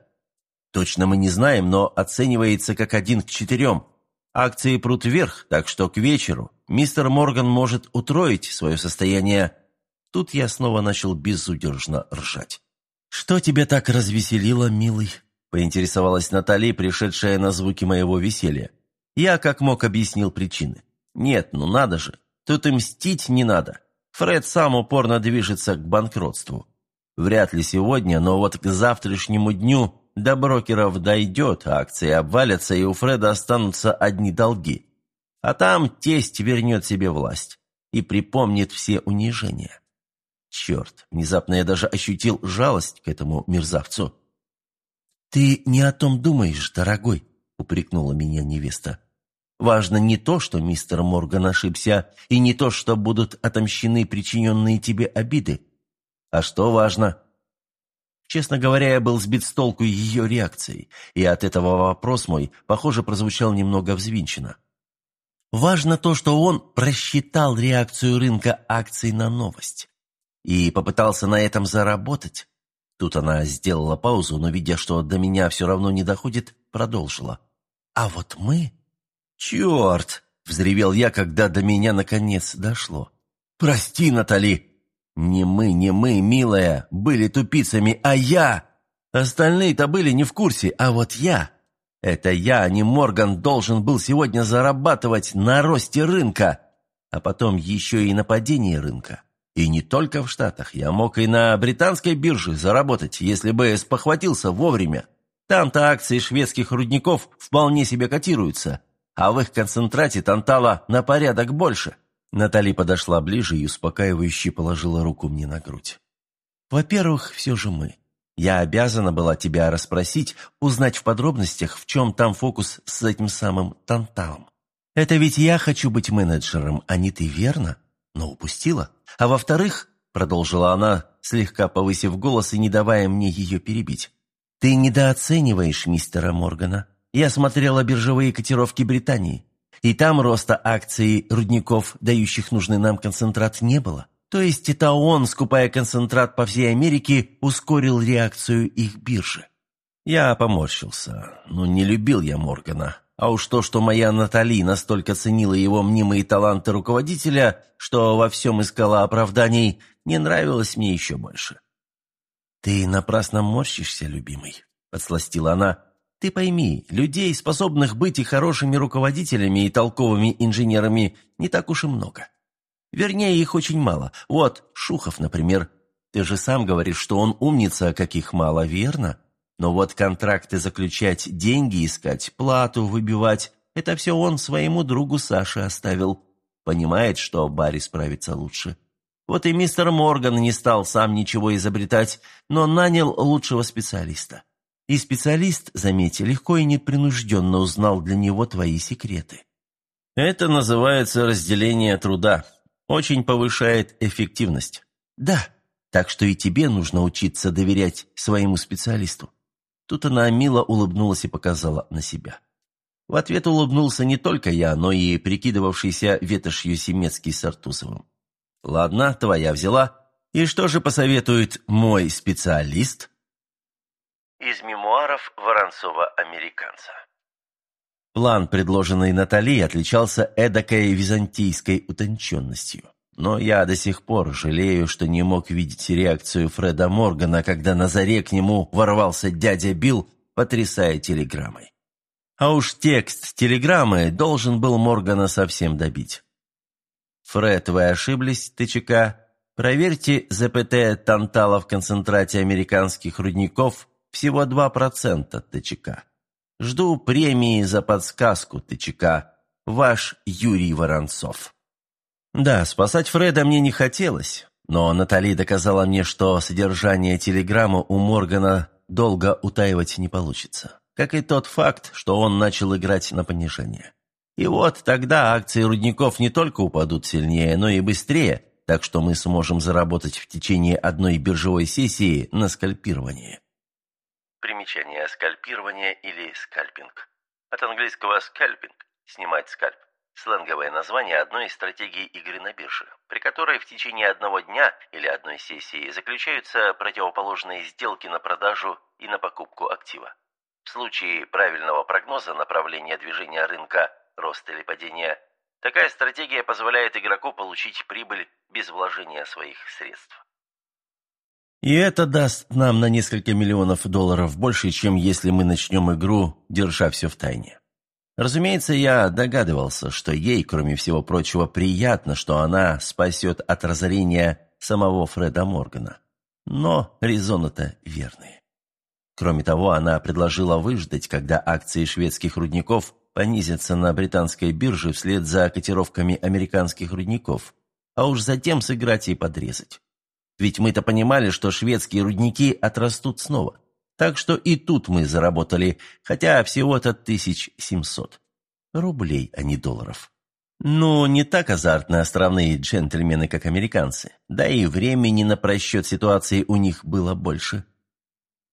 Точно мы не знаем, но оценивается как один к четырем. Акции прут вверх, так что к вечеру мистер Морган может утроить свое состояние. Тут я снова начал безудержно ржать. «Что тебя так развеселило, милый?» – поинтересовалась Натали, пришедшая на звуки моего веселья. Я как мог объяснил причины. «Нет, ну надо же, тут и мстить не надо. Фред сам упорно движется к банкротству. Вряд ли сегодня, но вот к завтрашнему дню до брокеров дойдет, акции обвалятся, и у Фреда останутся одни долги. А там тесть вернет себе власть и припомнит все унижения. Черт, внезапно я даже ощутил жалость к этому мерзавцу. «Ты не о том думаешь, дорогой», — упрекнула меня невеста. «Важно не то, что мистер Морган ошибся, и не то, что будут отомщены причиненные тебе обиды. А что важно?» Честно говоря, я был сбит с толку ее реакцией, и от этого вопрос мой, похоже, прозвучал немного взвинченно. Важно то, что он просчитал реакцию рынка акций на новость и попытался на этом заработать. Тут она сделала паузу, но, видя, что до меня все равно не доходит, продолжила. «А вот мы...» «Черт!» — взревел я, когда до меня наконец дошло. «Прости, Натали!» «Не мы, не мы, милая, были тупицами, а я...» «Остальные-то были не в курсе, а вот я...» «Это я, а не Морган, должен был сегодня зарабатывать на росте рынка, а потом еще и на падении рынка. И не только в Штатах. Я мог и на британской бирже заработать, если бы спохватился вовремя. Там-то акции шведских рудников вполне себе котируются, а в их концентрате тантала на порядок больше». Натали подошла ближе и успокаивающе положила руку мне на грудь. «Во-первых, все же мы. Я обязана была тебя расспросить, узнать в подробностях, в чем там фокус с этим самым танталом. Это ведь я хочу быть менеджером, а не ты, верно? Но упустила. А во-вторых, продолжила она, слегка повысив голос и не давая мне ее перебить, ты недооцениваешь мистера Моргана. Я смотрела биржевые котировки Британии, и там роста акций рудников, дающих нужный нам концентрат, не было. То есть это он, скупая концентрат по всей Америке, ускорил реакцию их биржи. Я поморщился. Ну, не любил я Моргана. А уж то, что моя Натали настолько ценила его мнимые таланты руководителя, что во всем искала оправданий, не нравилось мне еще больше. «Ты напрасно морщишься, любимый», — подсластила она. «Ты пойми, людей, способных быть и хорошими руководителями, и толковыми инженерами, не так уж и много. Вернее, их очень мало. Вот, Шухов, например. Ты же сам говоришь, что он умница, а каких мало, верно? Но вот контракты заключать, деньги искать, плату выбивать – это все он своему другу Саше оставил. Понимает, что Барри справится лучше. Вот и мистер Морган не стал сам ничего изобретать, но нанял лучшего специалиста. И специалист, заметьте, легко и непринужденно узнал для него твои секреты. Это называется разделение труда. Очень повышает эффективность. Да, так что и тебе нужно учиться доверять своему специалисту. Тут она мило улыбнулась и показала на себя. В ответ улыбнулся не только я, но и прикидывавшийся ветошью Семецкий с Артузовым. «Ладно, твоя взяла. И что же посоветует мой специалист?» Из мемуаров Воронцова-американца. План, предложенный Натали, отличался эдакой византийской утонченностью. Но я до сих пор жалею, что не мог видеть реакцию Фреда Моргана, когда на заре к нему ворвался дядя Билл, потрясая телеграммой. А уж текст телеграммы должен был Моргана совсем добить. «Фред, вы ошиблись, ТЧК. Проверьте ЗПТ Тантала в концентрате американских рудников всего 2% ТЧК. Жду премии за подсказку ТЧК. Ваш Юрий Воронцов». Да, спасать Фреда мне не хотелось, но Натали доказала мне, что содержание телеграммы у Моргана долго утаивать не получится. Как и тот факт, что он начал играть на понижение. И вот тогда акции рудников не только упадут сильнее, но и быстрее, так что мы сможем заработать в течение одной биржевой сессии на скальпирование. Примечание скальпирование или скальпинг. От английского скальпинг – снимать скальп. Сленговое название одной из стратегий игры на бирже, при которой в течение одного дня или одной сессии заключаются противоположные сделки на продажу и на покупку актива. В случае правильного прогноза направления движения рынка, рост или падение, такая стратегия позволяет игроку получить прибыль без вложения своих средств. И это даст нам на несколько миллионов долларов больше, чем если мы начнем игру, держа все в тайне. Разумеется, я догадывался, что ей, кроме всего прочего, приятно, что она спасет от разорения самого Фреда Моргана. Но резоны-то верные. Кроме того, она предложила выждать, когда акции шведских рудников понизятся на британской бирже вслед за котировками американских рудников, а уж затем сыграть и подрезать. Ведь мы-то понимали, что шведские рудники отрастут снова. Так что и тут мы заработали, хотя всего-то 1700. Рублей, а не долларов. Ну, не так азартно островные джентльмены, как американцы. Да и времени на просчет ситуации у них было больше.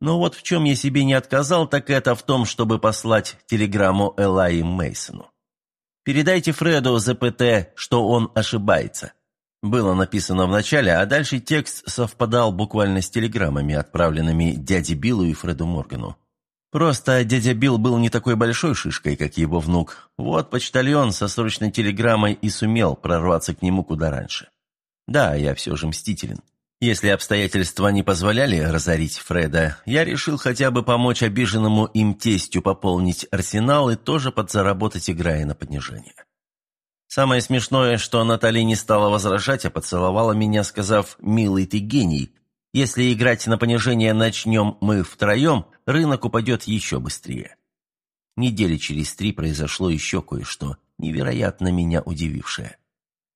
Но вот в чем я себе не отказал, так это в том, чтобы послать телеграмму Элайи Мейсону. Передайте Фреду ЗПТ, что он ошибается. Было написано в начале, а дальше текст совпадал буквально с телеграммами, отправленными дяде Биллу и Фреду Моргану. Просто дядя Билл был не такой большой шишкой, как его внук. Вот почтальон со срочной телеграммой и сумел прорваться к нему куда раньше. Да, я все же мстителен. Если обстоятельства не позволяли разорить Фреда, я решил хотя бы помочь обиженному им тестю пополнить арсенал и тоже подзаработать, играя на понижение. Самое смешное, что Натали не стала возражать, а поцеловала меня, сказав «Милый ты гений». Если играть на понижение начнем мы втроем, рынок упадет еще быстрее. Недели через три произошло еще кое-что, невероятно меня удивившее.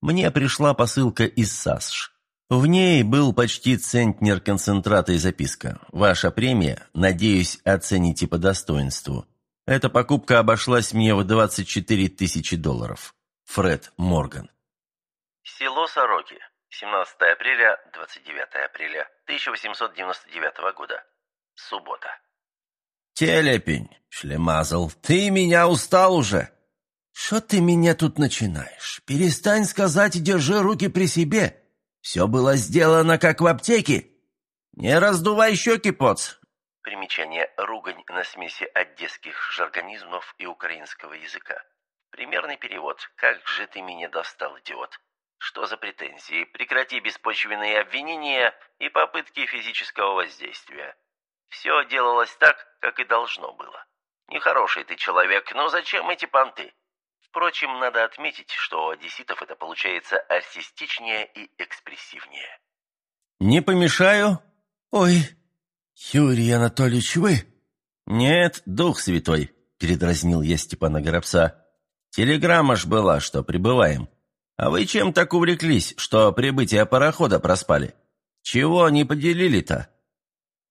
Мне пришла посылка из САСШ. В ней был почти центнер концентрата и записка. «Ваша премия, надеюсь, оцените по достоинству. Эта покупка обошлась мне в 24 тысячи долларов». Фред Морган. Село Сороки. 17 апреля, 29 апреля 1899 года. Суббота. «Телепень, шлемазл, ты меня устал уже!» «Что ты меня тут начинаешь? Перестань сказать и держи руки при себе. Все было сделано, как в аптеке. Не раздувай щеки, поц!» Примечание «ругань» на смеси одесских жаргонизмов и украинского языка. Примерный перевод «Как же ты меня достал, идиот?» Что за претензии? Прекрати беспочвенные обвинения и попытки физического воздействия. Все делалось так, как и должно было. Нехороший ты человек, но зачем эти понты? Впрочем, надо отметить, что у одесситов это получается артистичнее и экспрессивнее. «Не помешаю?» «Ой, Юрий Анатольевич, вы?» «Нет, Дух Святой», — передразнил я Степана Горобца. «Телеграмма ж была, что прибываем. А вы чем так увлеклись, что прибытие парохода проспали? Чего не поделили-то?»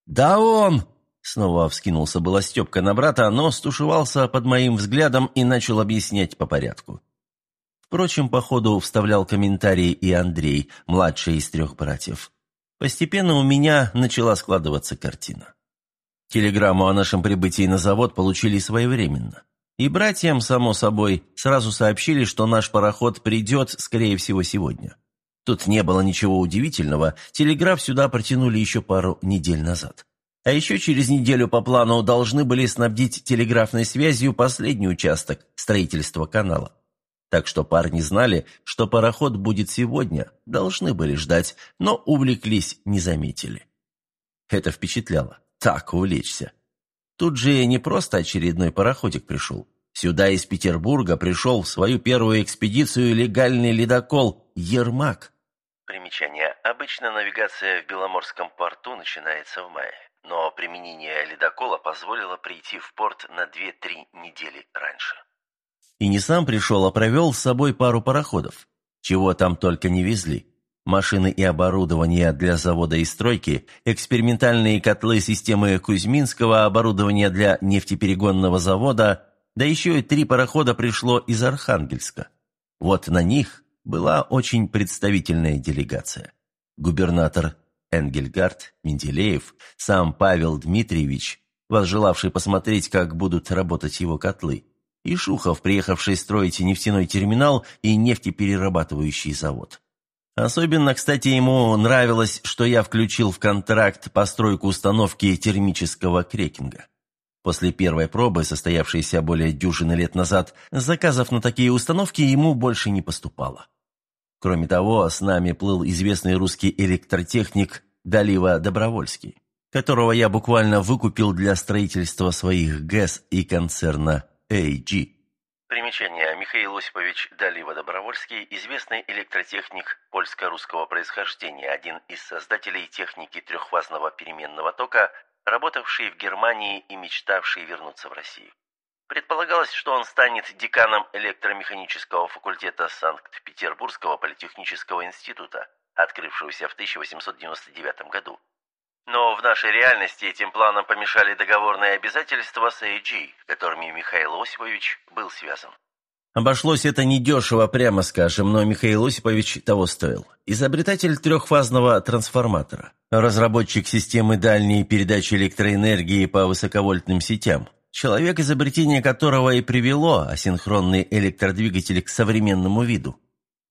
«Да он!» Снова вскинулся было Степка на брата, но стушевался под моим взглядом и начал объяснять по порядку. Впрочем, по ходу вставлял комментарии и Андрей, младший из трех братьев. Постепенно у меня начала складываться картина. Телеграмму о нашем прибытии на завод получили своевременно. И братьям, само собой, сразу сообщили, что наш пароход придет, скорее всего, сегодня. Тут не было ничего удивительного, телеграф сюда протянули еще пару недель назад. А еще через неделю по плану должны были снабдить телеграфной связью последний участок строительства канала. Так что парни знали, что пароход будет сегодня, должны были ждать, но увлеклись, не заметили. Это впечатляло. Так увлечься. Тут же не просто очередной пароходик пришел. Сюда из Петербурга пришел в свою первую экспедицию легальный ледокол «Ермак». Примечание. Обычно навигация в Беломорском порту начинается в мае но применение ледокола позволило прийти в порт на 2-3 недели раньше. И не сам пришел, а провел с собой пару пароходов. Чего там только не везли. Машины и оборудование для завода и стройки, экспериментальные котлы системы Кузьминского, оборудование для нефтеперегонного завода, да еще и три парохода пришло из Архангельска. Вот на них была очень представительная делегация. Губернатор Энгельгард, Менделеев, сам Павел Дмитриевич, возжелавший посмотреть, как будут работать его котлы, и Шухов, приехавший строить нефтяной терминал и нефтеперерабатывающий завод. Особенно, кстати, ему нравилось, что я включил в контракт постройку установки термического крекинга. После первой пробы, состоявшейся более дюжины лет назад, заказов на такие установки ему больше не поступало. Кроме того, с нами плыл известный русский электротехник Далива Добровольский, которого я буквально выкупил для строительства своих ГЭС и концерна AG. Примечание. Михаил Осипович Далива Добровольский, известный электротехник польско-русского происхождения, один из создателей техники трехфазного переменного тока, работавший в Германии и мечтавший вернуться в Россию. Предполагалось, что он станет деканом электромеханического факультета Санкт-Петербургского политехнического института, открывшегося в 1899 году. Но в нашей реальности этим планам помешали договорные обязательства с AG, которыми Михаил Осипович был связан. Обошлось это недешево, прямо скажем, но Михаил Осипович того стоил. Изобретатель трехфазного трансформатора, разработчик системы дальней передачи электроэнергии по высоковольтным сетям, человек, изобретение которого и привело асинхронный электродвигатель к современному виду.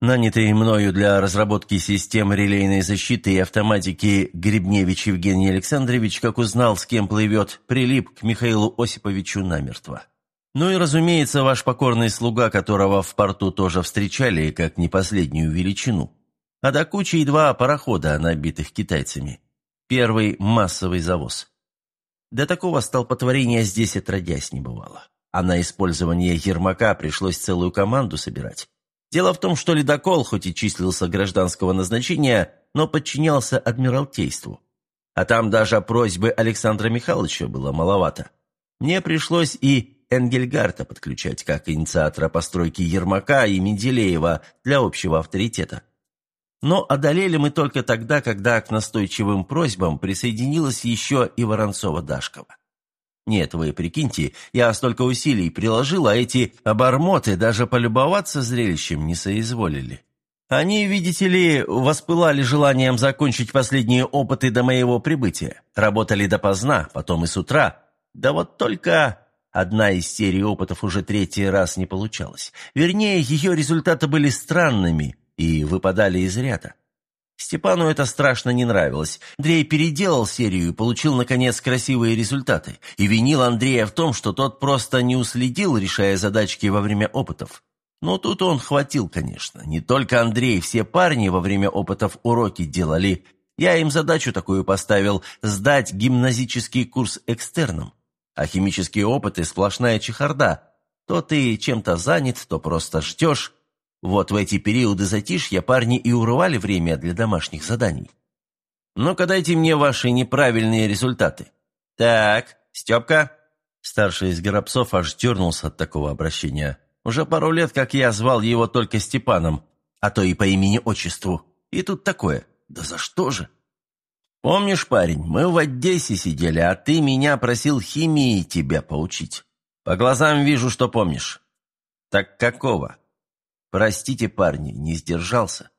Нанятый мною для разработки систем релейной защиты и автоматики Гребневич Евгений Александрович, как узнал, с кем плывет, прилип к Михаилу Осиповичу намертво. Ну и, разумеется, ваш покорный слуга, которого в порту тоже встречали как не последнюю величину. А до кучи и два парохода, набитых китайцами. Первый – массовый завоз. До такого столпотворения здесь отродясь не бывало. А на использование Ермака пришлось целую команду собирать. Дело в том, что ледокол, хоть и числился гражданского назначения, но подчинялся Адмиралтейству. А там даже просьбы Александра Михайловича было маловато. Мне пришлось и Энгельгарта подключать как инициатора постройки Ермака и Менделеева для общего авторитета. Но одолели мы только тогда, когда к настойчивым просьбам присоединилась еще и Воронцова-Дашкова. Нет, вы прикиньте, я столько усилий приложил, а эти обормоты даже полюбоваться зрелищем не соизволили. Они, видите ли, воспылали желанием закончить последние опыты до моего прибытия. Работали допоздна, потом и с утра. Да вот только одна из серий опытов уже третий раз не получалась. Вернее, ее результаты были странными и выпадали из ряда. Степану это страшно не нравилось. Андрей переделал серию и получил, наконец, красивые результаты. И винил Андрея в том, что тот просто не уследил, решая задачки во время опытов. Но тут он хватил, конечно. Не только Андрей, все парни во время опытов уроки делали. Я им задачу такую поставил – сдать гимназический курс экстерном. А химические опыты – сплошная чехарда. То ты чем-то занят, то просто ждешь. Вот в эти периоды затишья парни и урывали время для домашних заданий. Ну-ка дайте мне ваши неправильные результаты. Так, Степка. Старший из Горобцов аж дернулся от такого обращения. Уже пару лет, как я звал его только Степаном, а то и по имени-отчеству. И тут такое. Да за что же? Помнишь, парень, мы в Одессе сидели, а ты меня просил химии тебя поучить. По глазам вижу, что помнишь. Так какого? Простите, парни, не сдержался.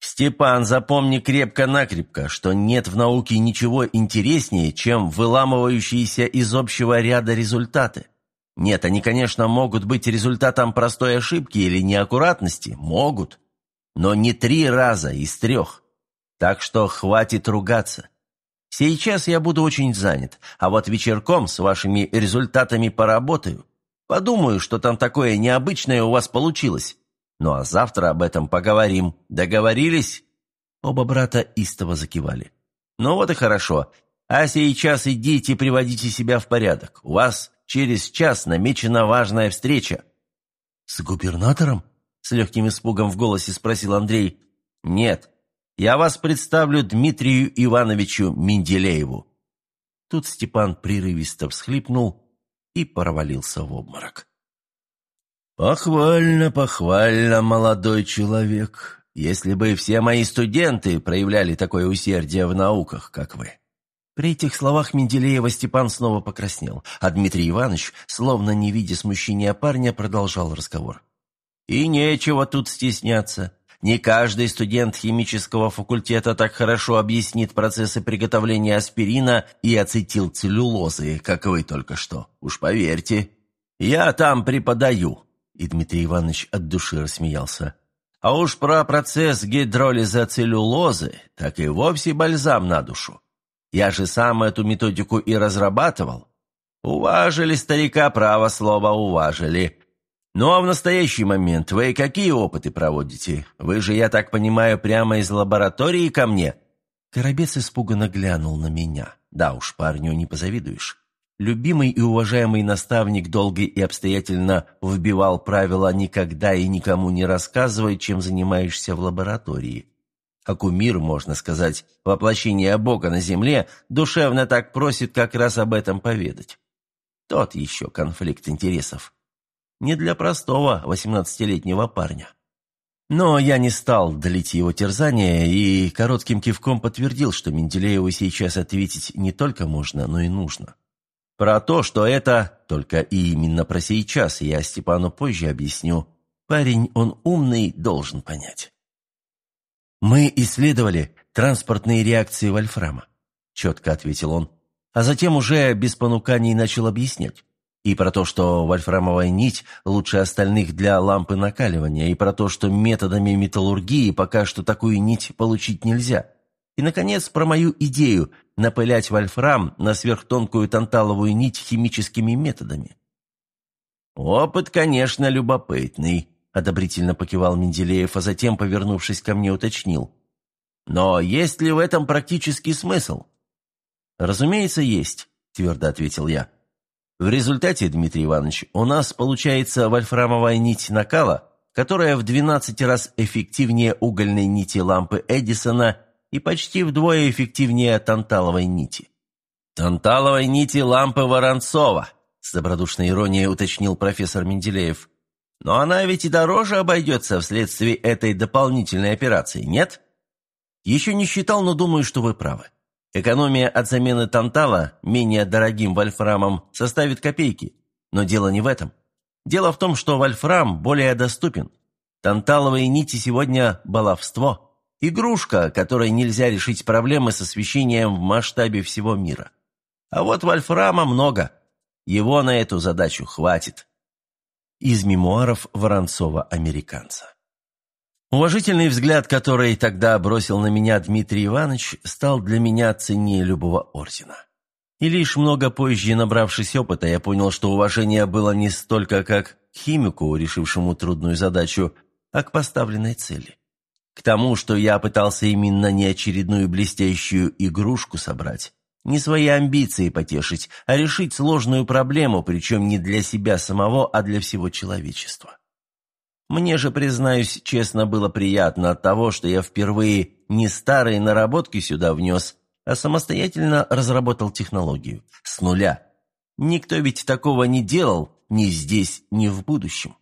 Степан, запомни крепко-накрепко, что нет в науке ничего интереснее, чем выламывающиеся из общего ряда результаты. Нет, они, конечно, могут быть результатом простой ошибки или неаккуратности, могут, но не три раза из трех. Так что хватит ругаться. Сейчас я буду очень занят, а вот вечерком с вашими результатами поработаю. Подумаю, что там такое необычное у вас получилось, ну а завтра об этом поговорим. Договорились?» Оба брата истово закивали. «Ну вот и хорошо. А сейчас идите приводите себя в порядок. У вас через час намечена важная встреча». «С губернатором?» — с легким испугом в голосе спросил Андрей. «Нет. Я вас представлю Дмитрию Ивановичу Менделееву». Тут Степан прерывисто всхлипнул и провалился в обморок. «Похвально, похвально, молодой человек. Если бы все мои студенты проявляли такое усердие в науках, как вы». При этих словах Менделеева Степан снова покраснел, а Дмитрий Иванович, словно не видя смущения парня, продолжал разговор. «И нечего тут стесняться. Не каждый студент химического факультета так хорошо объяснит процессы приготовления аспирина и ацетилцеллюлозы, как вы только что. Уж поверьте. Я там преподаю». И Дмитрий Иванович от души рассмеялся. А уж про процесс гидролиза целлюлозы, так и вовсе бальзам на душу. Я же сам эту методику и разрабатывал. Уважили старика, право слова уважили. Ну а в настоящий момент вы какие опыты проводите? Вы же, я так понимаю, прямо из лаборатории ко мне?» Коробец испуганно глянул на меня. «Да уж, парню не позавидуешь. Любимый и уважаемый наставник долго и обстоятельно вбивал правила «никогда и никому не рассказывай, чем занимаешься в лаборатории». А кумир, можно сказать, воплощение Бога на земле, душевно так просит как раз об этом поведать. Тот еще конфликт интересов. Не для простого восемнадцатилетнего парня. Но я не стал длить его терзания и коротким кивком подтвердил, что Менделееву сейчас ответить не только можно, но и нужно. Про то, что это, только и именно про сейчас, я Степану позже объясню. Парень, он умный, должен понять. «Мы исследовали транспортные реакции Вольфрама», — четко ответил он, а затем уже без понуканий начал объяснять. И про то, что вольфрамовая нить лучше остальных для лампы накаливания, и про то, что методами металлургии пока что такую нить получить нельзя. И, наконец, про мою идею напылять вольфрам на сверхтонкую танталовую нить химическими методами. «Опыт, конечно, любопытный», — одобрительно покивал Менделеев, а затем, повернувшись ко мне, уточнил. «Но есть ли в этом практический смысл?» «Разумеется, есть», — твердо ответил я. В результате, Дмитрий Иванович, у нас получается вольфрамовая нить накала, которая в 12 раз эффективнее угольной нити лампы Эдисона и почти вдвое эффективнее танталовой нити. «Танталовой нити лампы Воронцова», – с добродушной иронией уточнил профессор Менделеев. «Но она ведь и дороже обойдется вследствие этой дополнительной операции, нет?» «Еще не считал, но думаю, что вы правы. Экономия от замены тантала менее дорогим вольфрамом составит копейки. Но дело не в этом. Дело в том, что вольфрам более доступен. Танталовые нити сегодня – баловство. Игрушка, которой нельзя решить проблемы с освещением в масштабе всего мира. А вот вольфрама много. Его на эту задачу хватит. Из мемуаров Воронцова-американца. Уважительный взгляд, который тогда бросил на меня Дмитрий Иванович, стал для меня ценнее любого ордена. И лишь много позже, набравшись опыта, я понял, что уважение было не столько как к химику, решившему трудную задачу, а к поставленной цели. К тому, что я пытался именно не очередную блестящую игрушку собрать, не свои амбиции потешить, а решить сложную проблему, причем не для себя самого, а для всего человечества. Мне же, признаюсь, честно было приятно от того, что я впервые не старые наработки сюда внес, а самостоятельно разработал технологию. С нуля. Никто ведь такого не делал ни здесь, ни в будущем.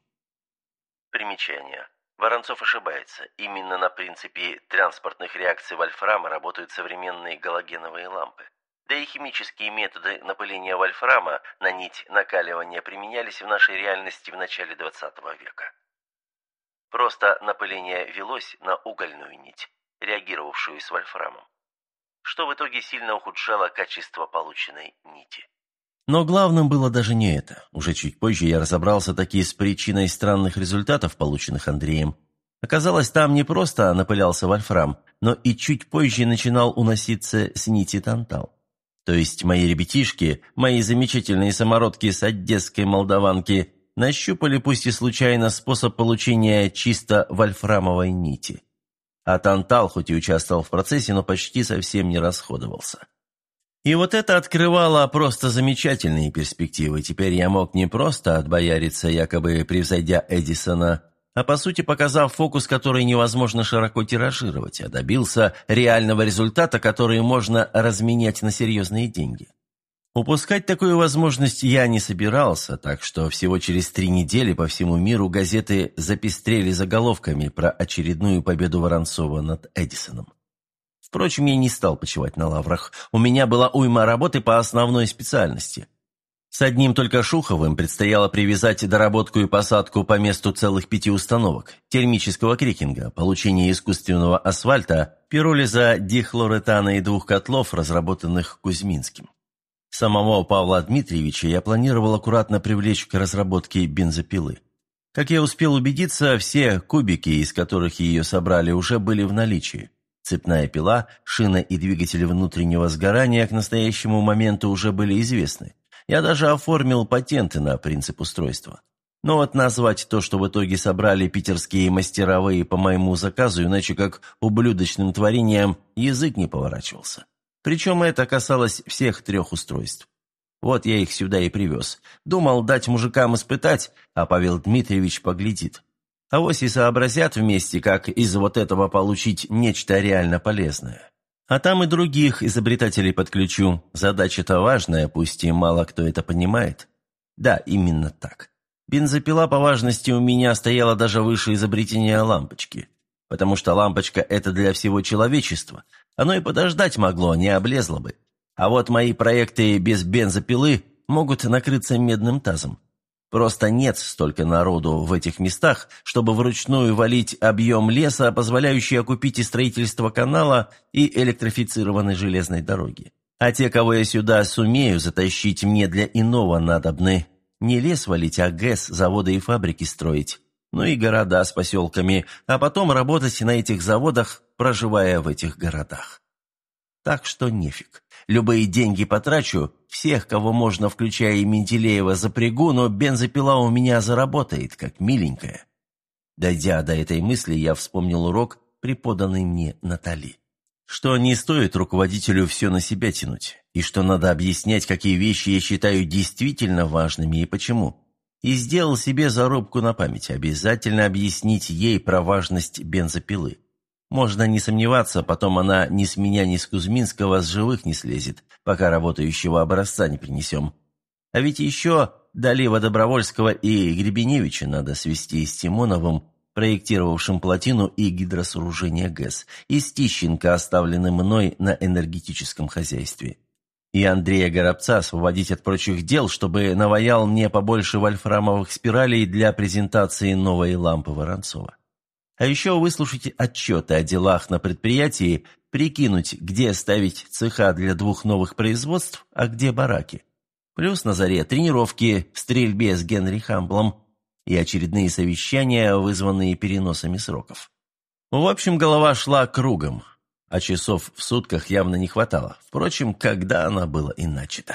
Примечание. Воронцов ошибается. Именно на принципе транспортных реакций вольфрама работают современные галогеновые лампы. Да и химические методы напыления вольфрама на нить накаливания применялись в нашей реальности в начале 20 века. Просто напыление велось на угольную нить, реагировавшую с вольфрамом, что в итоге сильно ухудшало качество полученной нити. Но главным было даже не это. Уже чуть позже я разобрался таки с причиной странных результатов, полученных Андреем. Оказалось, там не просто напылялся вольфрам, но и чуть позже начинал уноситься с нити тантал. То есть мои ребятишки, мои замечательные самородки с одесской молдаванки нащупали пусть и случайно способ получения чисто вольфрамовой нити. А Тантал хоть и участвовал в процессе, но почти совсем не расходовался. И вот это открывало просто замечательные перспективы. Теперь я мог не просто отбояриться, якобы превзойдя Эдисона, а по сути показав фокус, который невозможно широко тиражировать, а добился реального результата, который можно разменять на серьезные деньги. Упускать такую возможность я не собирался, так что всего через три недели по всему миру газеты запестрели заголовками про очередную победу Воронцова над Эдисоном. Впрочем, я не стал почивать на лаврах. У меня была уйма работы по основной специальности. С одним только Шуховым предстояло привязать доработку и посадку по месту целых пяти установок, термического крикинга, получение искусственного асфальта, пиролиза дихлоретана и двух котлов, разработанных Кузьминским. Самого Павла Дмитриевича я планировал аккуратно привлечь к разработке бензопилы. Как я успел убедиться, все кубики, из которых ее собрали, уже были в наличии. Цепная пила, шина и двигатель внутреннего сгорания к настоящему моменту уже были известны. Я даже оформил патенты на принцип устройства. Но вот назвать то, что в итоге собрали питерские мастеровые по моему заказу, иначе как ублюдочным творением, язык не поворачивался. Причем это касалось всех трех устройств. Вот я их сюда и привез. Думал дать мужикам испытать, а Павел Дмитриевич поглядит. А вось и сообразят вместе, как из вот этого получить нечто реально полезное. А там и других изобретателей подключу. Задача-то важная, пусть и мало кто это понимает. Да, именно так. Бензопила по важности у меня стояла даже выше изобретения лампочки. Потому что лампочка – это для всего человечества – оно и подождать могло, не облезло бы. А вот мои проекты без бензопилы могут накрыться медным тазом. Просто нет столько народу в этих местах, чтобы вручную валить объем леса, позволяющий окупить и строительство канала, и электрифицированной железной дороги. А те, кого я сюда сумею затащить, мне для иного надобны. не лес валить, а ГЭС, заводы и фабрики строить. Ну и города с поселками, а потом работать на этих заводах, проживая в этих городах. Так что нефиг. Любые деньги потрачу, всех, кого можно, включая и Менделеева, запрягу, но бензопила у меня заработает, как миленькая. Дойдя до этой мысли, я вспомнил урок, преподанный мне Натали. Что не стоит руководителю все на себя тянуть, и что надо объяснять, какие вещи я считаю действительно важными и почему. И сделал себе зарубку на память, обязательно объяснить ей про важность бензопилы. Можно не сомневаться, потом она ни с меня, ни с Кузьминского с живых не слезет, пока работающего образца не принесем. А ведь еще Далива Добровольского и Гребеневича надо свести с Тимоновым, проектировавшим плотину и гидросооружение ГЭС, и с Тищенко, оставленным мной на энергетическом хозяйстве. И Андрея Горобца освободить от прочих дел, чтобы наваял мне побольше вольфрамовых спиралей для презентации новой лампы Воронцова. А еще выслушать отчеты о делах на предприятии, прикинуть, где ставить цеха для двух новых производств, а где бараки. Плюс на заре тренировки стрельбе с Генри Хамблом и очередные совещания, вызванные переносами сроков. В общем, голова шла кругом, а часов в сутках явно не хватало. Впрочем, когда она была иначе-то?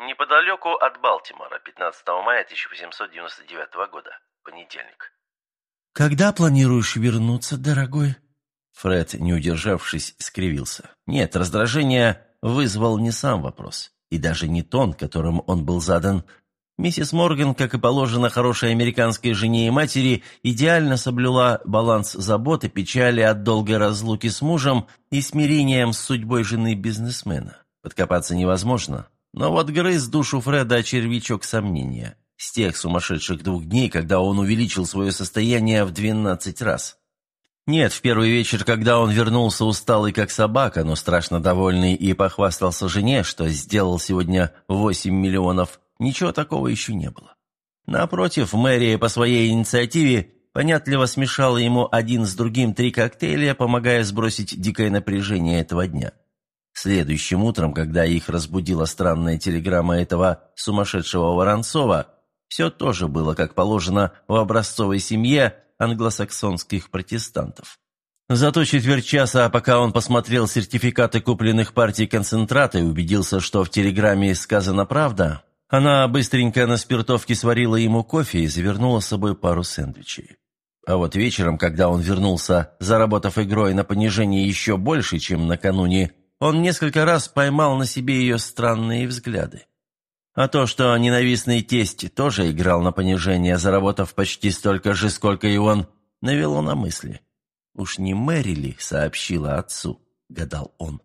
Неподалеку от Балтимора, 15 мая 1899 года, понедельник. «Когда планируешь вернуться, дорогой?» Фред, не удержавшись, скривился. Нет, раздражение вызвал не сам вопрос, и даже не тон, которым он был задан. Миссис Морган, как и положено хорошей американской жене и матери, идеально соблюла баланс заботы, печали от долгой разлуки с мужем и смирением с судьбой жены бизнесмена. Подкопаться невозможно, но вот грыз душу Фреда червячок сомнения – с тех сумасшедших двух дней, когда он увеличил свое состояние в двенадцать раз. Нет, в первый вечер, когда он вернулся усталый как собака, но страшно довольный и похвастался жене, что сделал сегодня восемь миллионов, ничего такого еще не было. Напротив, мэрия по своей инициативе понятливо смешала ему один с другим три коктейля, помогая сбросить дикое напряжение этого дня. Следующим утром, когда их разбудила странная телеграмма этого сумасшедшего Воронцова, все тоже было, как положено, в образцовой семье англосаксонских протестантов. Зато четверть часа, пока он посмотрел сертификаты купленных партий концентрата и убедился, что в телеграмме сказана правда, она быстренько на спиртовке сварила ему кофе и завернула с собой пару сэндвичей. А вот вечером, когда он вернулся, заработав игрой на понижение еще больше, чем накануне, он несколько раз поймал на себе ее странные взгляды. А то, что ненавистный тесть тоже играл на понижение, заработав почти столько же, сколько и он, навело на мысли. «Уж не Мэри ли?» — сообщила отцу, — гадал он.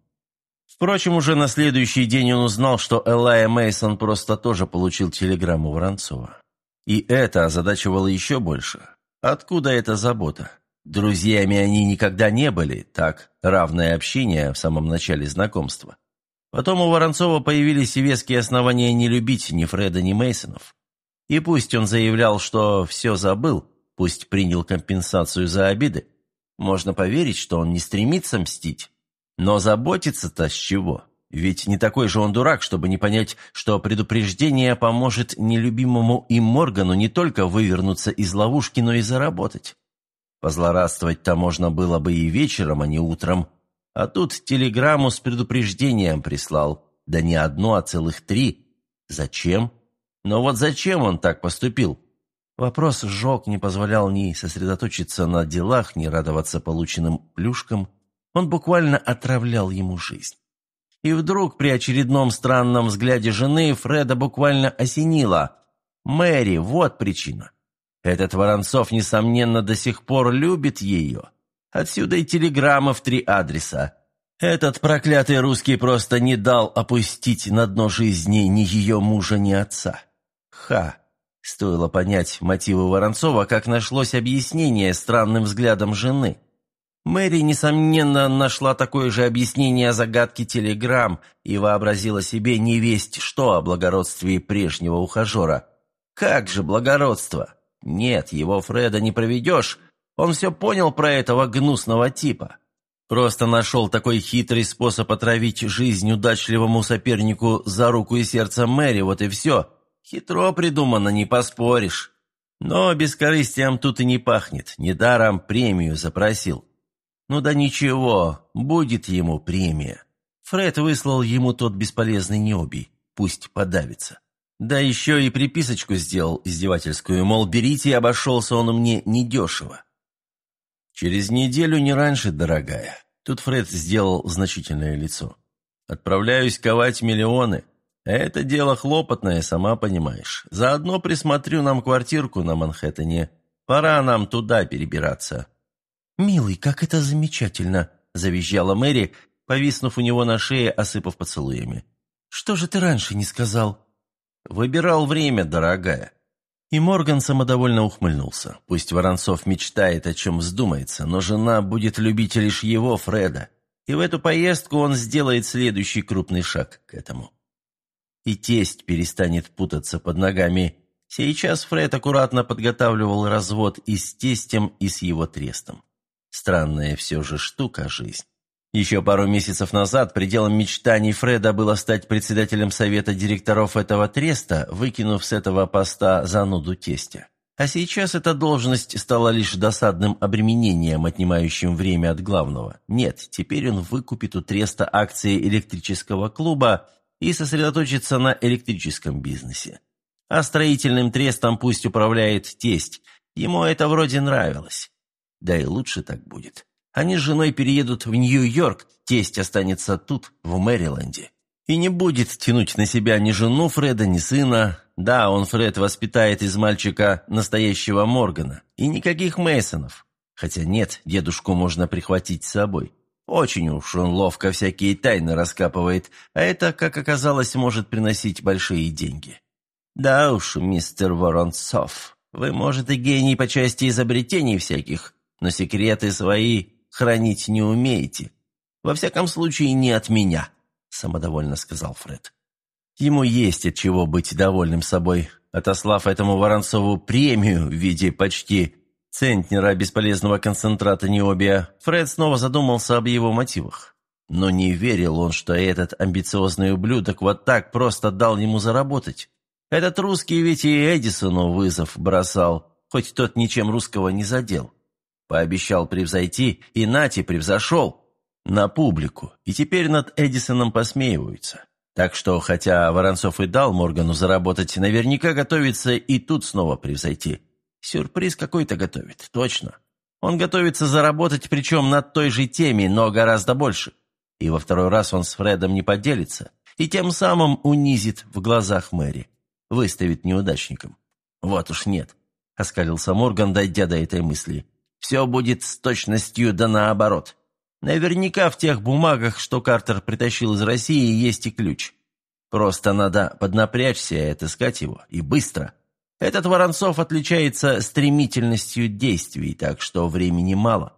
Впрочем, уже на следующий день он узнал, что Элайя Мейсон просто тоже получил телеграмму Воронцова. И это озадачивало еще больше. Откуда эта забота? Друзьями они никогда не были, так, равное общение в самом начале знакомства. Потом у Воронцова появились веские основания не любить ни Фреда, ни Мейсонов. И пусть он заявлял, что все забыл, пусть принял компенсацию за обиды, можно поверить, что он не стремится мстить. Но заботиться-то с чего? Ведь не такой же он дурак, чтобы не понять, что предупреждение поможет нелюбимому им Моргану не только вывернуться из ловушки, но и заработать. Позлорадствовать-то можно было бы и вечером, а не утром, а тут телеграмму с предупреждением прислал. Да не одно, а целых три. Зачем? Но вот зачем он так поступил? Вопрос сжег, не позволял ни сосредоточиться на делах, ни радоваться полученным плюшкам. Он буквально отравлял ему жизнь. И вдруг при очередном странном взгляде жены Фреда буквально осенило. «Мэри, вот причина. Этот Воронцов, несомненно, до сих пор любит ее. Отсюда и телеграмма в три адреса. Этот проклятый русский просто не дал опустить на дно жизни ни ее мужа, ни отца. Ха! Стоило понять мотивы Воронцова, как нашлось объяснение странным взглядом жены. Мэри, несомненно, нашла такое же объяснение загадки телеграмм и вообразила себе невесть что о благородстве прежнего ухажера. Как же благородство! Нет, его Фреда не проведешь, он все понял про этого гнусного типа. Просто нашел такой хитрый способ отравить жизнь удачливому сопернику за руку и сердце Мэри, вот и все. Хитро придумано, не поспоришь. Но бескорыстием тут и не пахнет, недаром премию запросил. Ну да ничего, будет ему премия. Фред выслал ему тот бесполезный необий, пусть подавится. Да еще и приписочку сделал издевательскую, мол, берите, обошелся он мне недешево. Через неделю не раньше, дорогая. Тут Фред сделал значительное лицо. Отправляюсь ковать миллионы. Это дело хлопотное, сама понимаешь. Заодно присмотрю нам квартирку на Манхэттене. Пора нам туда перебираться». «Милый, как это замечательно!» – завизжала Мэри, повиснув у него на шее, осыпав поцелуями. «Что же ты раньше не сказал?» «Выбирал время, дорогая». И Морган самодовольно ухмыльнулся. Пусть Воронцов мечтает, о чем вздумается, но жена будет любить лишь его, Фреда. И в эту поездку он сделает следующий крупный шаг к этому. И тесть перестанет путаться под ногами. Сейчас Фред аккуратно подготавливал развод и с тестем, и с его трестом. Странная все же штука жизнь. Еще пару месяцев назад пределом мечтаний Фреда было стать председателем совета директоров этого треста, выкинув с этого поста зануду тестя. А сейчас эта должность стала лишь досадным обременением, отнимающим время от главного. Нет, теперь он выкупит у треста акции электрического клуба и сосредоточится на электрическом бизнесе. А строительным трестом пусть управляет тесть. Ему это вроде нравилось. Да и лучше так будет. Они с женой переедут в Нью-Йорк, тесть останется тут, в Мэриленде. И не будет тянуть на себя ни жену Фреда, ни сына, да, он, Фред, воспитает из мальчика настоящего Моргана. И никаких Мейсонов. Хотя нет, дедушку можно прихватить с собой. Очень уж он ловко всякие тайны раскапывает, а это, как оказалось, может приносить большие деньги. Да уж, мистер Воронцов, вы, может, и гений по части изобретений всяких, но секреты свои хранить не умеете. Во всяком случае, не от меня, самодовольно сказал Фред. Ему есть от чего быть довольным собой. Отослав этому Воронцову премию в виде почти центнера бесполезного концентрата необия, Фред снова задумался об его мотивах. Но не верил он, что этот амбициозный ублюдок вот так просто дал ему заработать. Этот русский ведь и Эдисону вызов бросал, хоть тот ничем русского не задел. Пообещал превзойти, и Нати превзошел. На публику. И теперь над Эдисоном посмеиваются. Так что, хотя Воронцов и дал Моргану заработать, наверняка готовится и тут снова превзойти. Сюрприз какой-то готовит, точно. Он готовится заработать, причем над той же теме, но гораздо больше. И во второй раз он с Фредом не поделится, и тем самым унизит в глазах Мэри. Выставит неудачником. Вот уж нет, — оскалился Морган, дойдя до этой мысли. Все будет с точностью да наоборот. Наверняка в тех бумагах, что Картер притащил из России, есть и ключ. Просто надо поднапрячься и отыскать его, и быстро. Этот Воронцов отличается стремительностью действий, так что времени мало.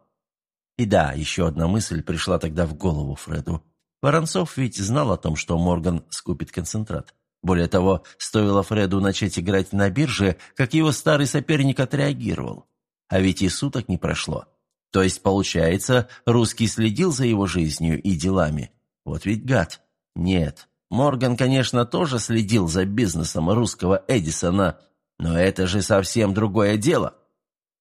И да, еще одна мысль пришла тогда в голову Фреду. Воронцов ведь знал о том, что Морган скупит концентрат. Более того, стоило Фреду начать играть на бирже, как его старый соперник отреагировал. А ведь и суток не прошло. То есть, получается, русский следил за его жизнью и делами. Вот ведь гад. Нет, Морган, конечно, тоже следил за бизнесом русского Эдисона, но это же совсем другое дело.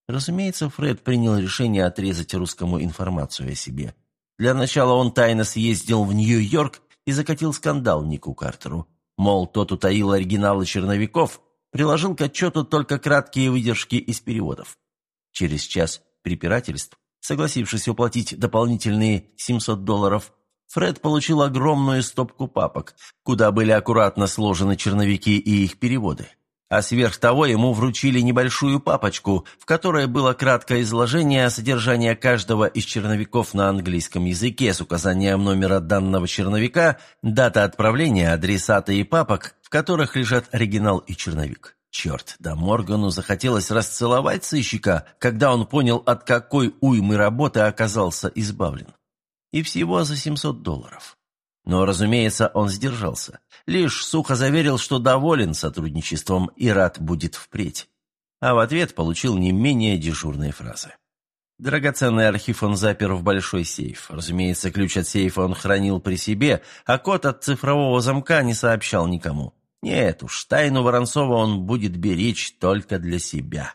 Разумеется, Фред принял решение отрезать русскому информацию о себе. Для начала он тайно съездил в Нью-Йорк и закатил скандал Нику Картеру. Мол, тот утаил оригиналы черновиков, приложил к отчету только краткие выдержки из переводов. Через час препирательств, согласившись уплатить дополнительные 700 долларов, Фред получил огромную стопку папок, куда были аккуратно сложены черновики и их переводы. А сверх того ему вручили небольшую папочку, в которой было краткое изложение содержания каждого из черновиков на английском языке с указанием номера данного черновика, дата отправления, адресата и папок, в которых лежат оригинал и черновик. Черт, да Моргану захотелось расцеловать сыщика, когда он понял, от какой уймы работы оказался избавлен. И всего за 700 долларов. Но, разумеется, он сдержался. Лишь сухо заверил, что доволен сотрудничеством и рад будет впредь. А в ответ получил не менее дежурные фразы. Драгоценный архив он запер в большой сейф. Разумеется, ключ от сейфа он хранил при себе, а код от цифрового замка не сообщал никому. Нет уж, тайну Воронцова он будет беречь только для себя.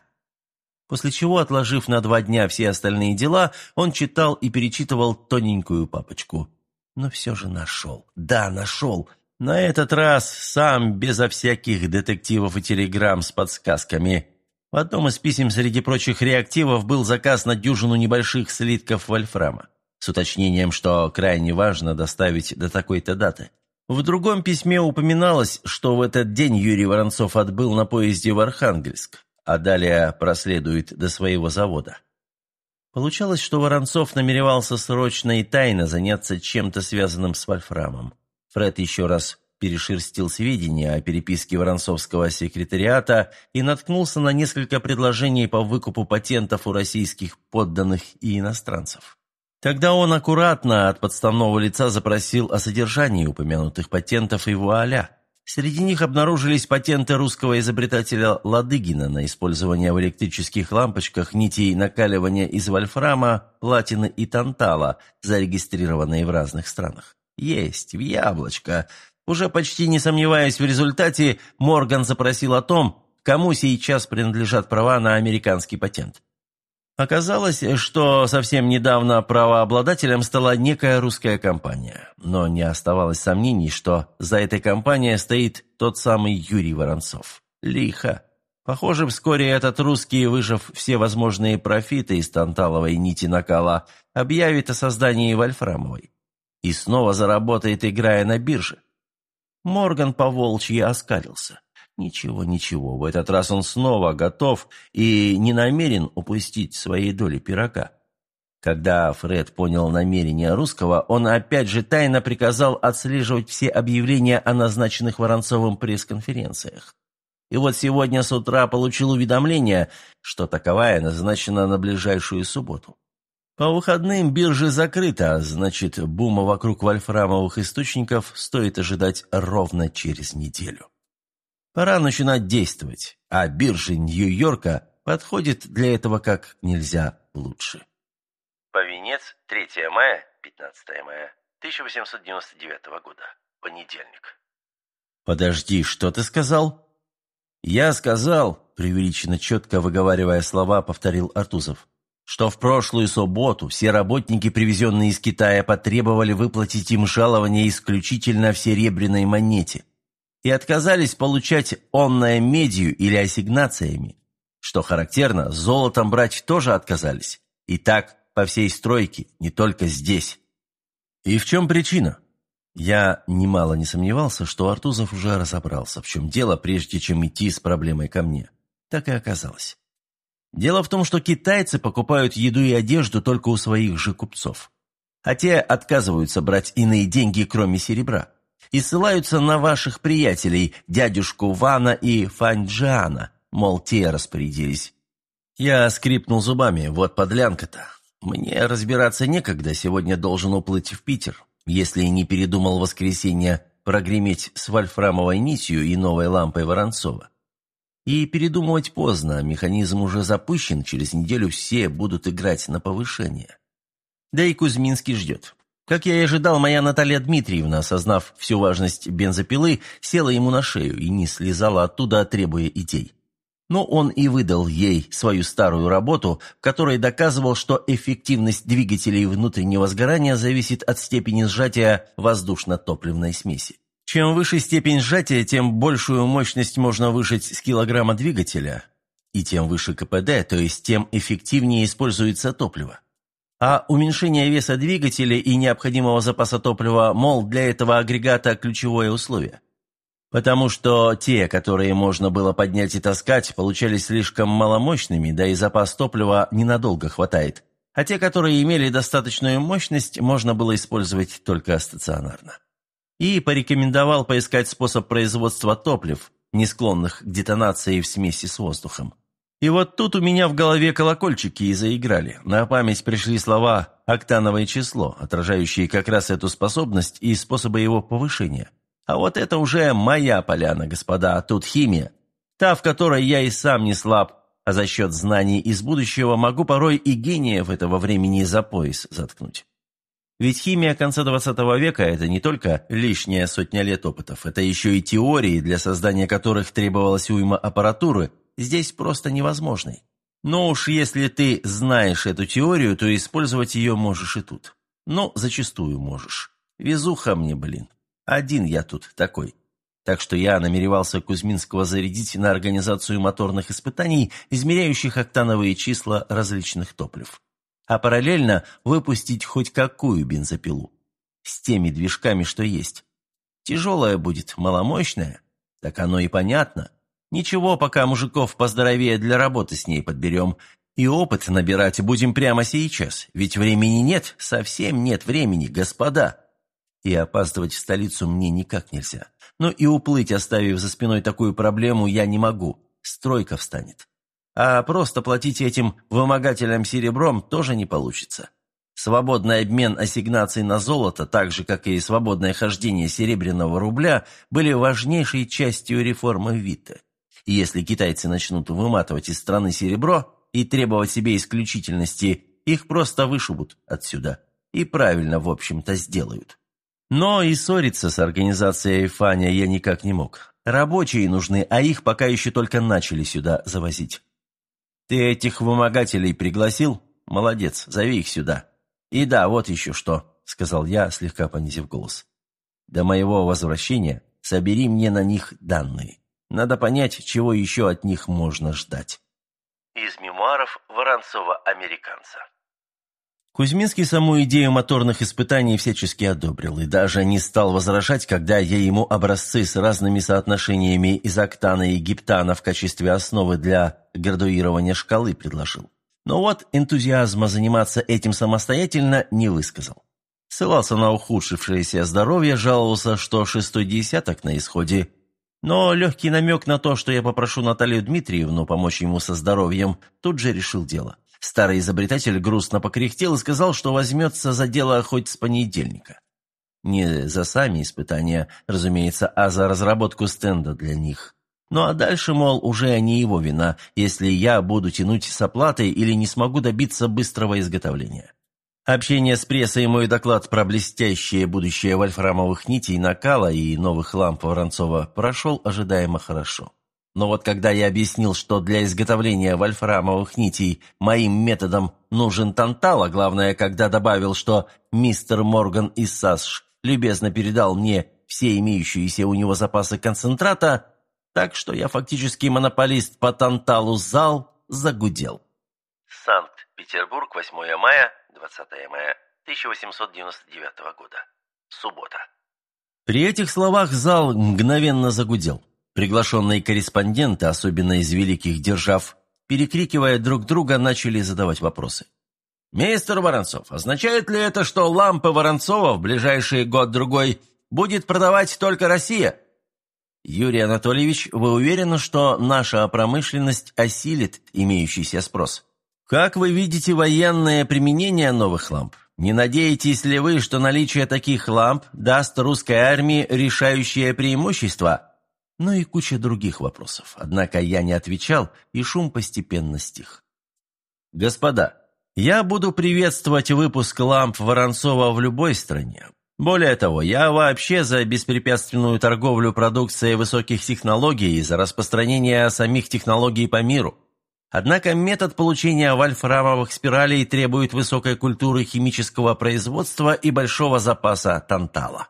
После чего, отложив на два дня все остальные дела, он читал и перечитывал тоненькую папочку. Но все же нашел. Да, нашел. На этот раз сам, безо всяких детективов и телеграмм с подсказками. В одном из писем среди прочих реактивов был заказ на дюжину небольших слитков вольфрама, с уточнением, что крайне важно доставить до такой-то даты. В другом письме упоминалось, что в этот день Юрий Воронцов отбыл на поезде в Архангельск, а далее проследует до своего завода. Получалось, что Воронцов намеревался срочно и тайно заняться чем-то связанным с вольфрамом. Фред еще раз перешерстил сведения о переписке Воронцовского секретариата и наткнулся на несколько предложений по выкупу патентов у российских подданных и иностранцев. Тогда он аккуратно от подставного лица запросил о содержании упомянутых патентов и вуаля. Среди них обнаружились патенты русского изобретателя Ладыгина на использование в электрических лампочках нитей накаливания из вольфрама, платины и тантала, зарегистрированные в разных странах. Есть, в яблочко. Уже почти не сомневаясь в результате, Морган запросил о том, кому сейчас принадлежат права на американский патент. Оказалось, что совсем недавно правообладателем стала некая русская компания. Но не оставалось сомнений, что за этой компанией стоит тот самый Юрий Воронцов. Лихо. Похоже, вскоре этот русский, выжив все возможные профиты из танталовой нити накала, объявит о создании вольфрамовой. И снова заработает, играя на бирже. Морган по-волчьи оскалился. Ничего, ничего, в этот раз он снова готов и не намерен упустить своей доли пирога. Когда Фред понял намерения русского, он опять же тайно приказал отслеживать все объявления о назначенных Воронцовым пресс-конференциях. И вот сегодня с утра получил уведомление, что таковая назначена на ближайшую субботу. По выходным биржа закрыта, значит, бума вокруг вольфрамовых источников стоит ожидать ровно через неделю. Пора начинать действовать, а биржа Нью-Йорка подходит для этого как нельзя лучше. Повенец, 3 мая, 15 мая 1899 года. Понедельник. «Подожди, что ты сказал?» «Я сказал», преувеличенно четко выговаривая слова, повторил Артузов, что в прошлую субботу все работники, привезенные из Китая, потребовали выплатить им жалование исключительно в серебряной монете – и отказались получать онное медию или ассигнациями. Что характерно, золотом брать тоже отказались. И так по всей стройке, не только здесь. И в чем причина? Я немало не сомневался, что Артузов уже разобрался, в чем дело, прежде чем идти с проблемой ко мне. Так и оказалось. Дело в том, что китайцы покупают еду и одежду только у своих же купцов. А те отказываются брать иные деньги, кроме серебра и ссылаются на ваших приятелей, дядюшку Вана и Фанджана, мол, те распорядились. Я скрипнул зубами, вот подлянка-то. Мне разбираться некогда, сегодня должен уплыть в Питер, если не передумал воскресенье прогреметь с вольфрамовой нитью и новой лампой Воронцова. И передумывать поздно, механизм уже запущен, через неделю все будут играть на повышение. Да и Кузьминский ждет. Как я и ожидал, моя Наталья Дмитриевна, осознав всю важность бензопилы, села ему на шею и не слезала оттуда, требуя идей. Но он и выдал ей свою старую работу, в которой доказывал, что эффективность двигателей внутреннего сгорания зависит от степени сжатия воздушно-топливной смеси. Чем выше степень сжатия, тем большую мощность можно выжать с килограмма двигателя, и тем выше КПД, то есть тем эффективнее используется топливо. А уменьшение веса двигателя и необходимого запаса топлива, мол, для этого агрегата ключевое условие. Потому что те, которые можно было поднять и таскать, получались слишком маломощными, да и запас топлива ненадолго хватает. А те, которые имели достаточную мощность, можно было использовать только стационарно. И порекомендовал поискать способ производства топлив, не склонных к детонации в смеси с воздухом. И вот тут у меня в голове колокольчики и заиграли. На память пришли слова «октановое число», отражающие как раз эту способность и способы его повышения. А вот это уже моя поляна, господа, тут химия. Та, в которой я и сам не слаб, а за счет знаний из будущего могу порой и гениев этого времени за пояс заткнуть. Ведь химия конца 20 века – это не только лишняя сотня лет опытов, это еще и теории, для создания которых требовалась уйма аппаратуры, здесь просто невозможной. Но уж если ты знаешь эту теорию, то использовать ее можешь и тут. Ну, зачастую можешь. Везуха мне, блин. Один я тут такой. Так что я намеревался Кузьминского зарядить на организацию моторных испытаний, измеряющих октановые числа различных топлив а параллельно выпустить хоть какую бензопилу. С теми движками, что есть. Тяжелая будет, маломощная. Так оно и понятно. Ничего, пока мужиков поздоровее для работы с ней подберем. И опыт набирать будем прямо сейчас. Ведь времени нет, совсем нет времени, господа. И опаздывать в столицу мне никак нельзя. Но и уплыть, оставив за спиной такую проблему, я не могу. Стройка встанет. А просто платить этим вымогателям серебром тоже не получится. Свободный обмен ассигнаций на золото, так же, как и свободное хождение серебряного рубля, были важнейшей частью реформы ВИТа. И если китайцы начнут выматывать из страны серебро и требовать себе исключительности, их просто вышибут отсюда. И правильно, в общем-то, сделают. Но и ссориться с организацией Фаня я никак не мог. Рабочие нужны, а их пока еще только начали сюда завозить. «Ты этих вымогателей пригласил? Молодец, зови их сюда. И да, вот еще что», — сказал я, слегка понизив голос. «До моего возвращения собери мне на них данные. Надо понять, чего еще от них можно ждать». Из мемуаров Воронцова-американца. Кузьминский саму идею моторных испытаний всячески одобрил и даже не стал возражать, когда я ему образцы с разными соотношениями из октана и гиптана в качестве основы для градуирования шкалы предложил. Но вот энтузиазма заниматься этим самостоятельно не высказал. Ссылался на ухудшившееся здоровье, жаловался, что шестой десяток на исходе. Но легкий намек на то, что я попрошу Наталью Дмитриевну помочь ему со здоровьем, тут же решил дело. Старый изобретатель грустно покряхтел и сказал, что возьмется за дело хоть с понедельника. Не за сами испытания, разумеется, а за разработку стенда для них. Ну а дальше, мол, уже не его вина, если я буду тянуть с оплатой или не смогу добиться быстрого изготовления. Общение с прессой и мой доклад про блестящее будущее вольфрамовых нитей накала и новых ламп Воронцова прошел ожидаемо хорошо. Но вот когда я объяснил, что для изготовления вольфрамовых нитей моим методом нужен тантал, а главное, когда добавил, что мистер Морган из САСШ любезно передал мне все имеющиеся у него запасы концентрата, так что я фактически монополист по танталу зал загудел. Санкт-Петербург, 8 мая, 20 мая 1899 года. Суббота. При этих словах зал мгновенно загудел. Приглашенные корреспонденты, особенно из великих держав, перекрикивая друг друга, начали задавать вопросы. «Мистер Воронцов, означает ли это, что лампы Воронцова в ближайший год-другой будет продавать только Россия?» «Юрий Анатольевич, вы уверены, что наша промышленность осилит имеющийся спрос? Как вы видите военное применение новых ламп? Не надеетесь ли вы, что наличие таких ламп даст русской армии решающее преимущество?» но и куча других вопросов. Однако я не отвечал, и шум постепенно стих. «Господа, я буду приветствовать выпуск ламп Воронцова в любой стране. Более того, я вообще за беспрепятственную торговлю продукцией высоких технологий и за распространение самих технологий по миру. Однако метод получения вольфрамовых спиралей требует высокой культуры химического производства и большого запаса тантала.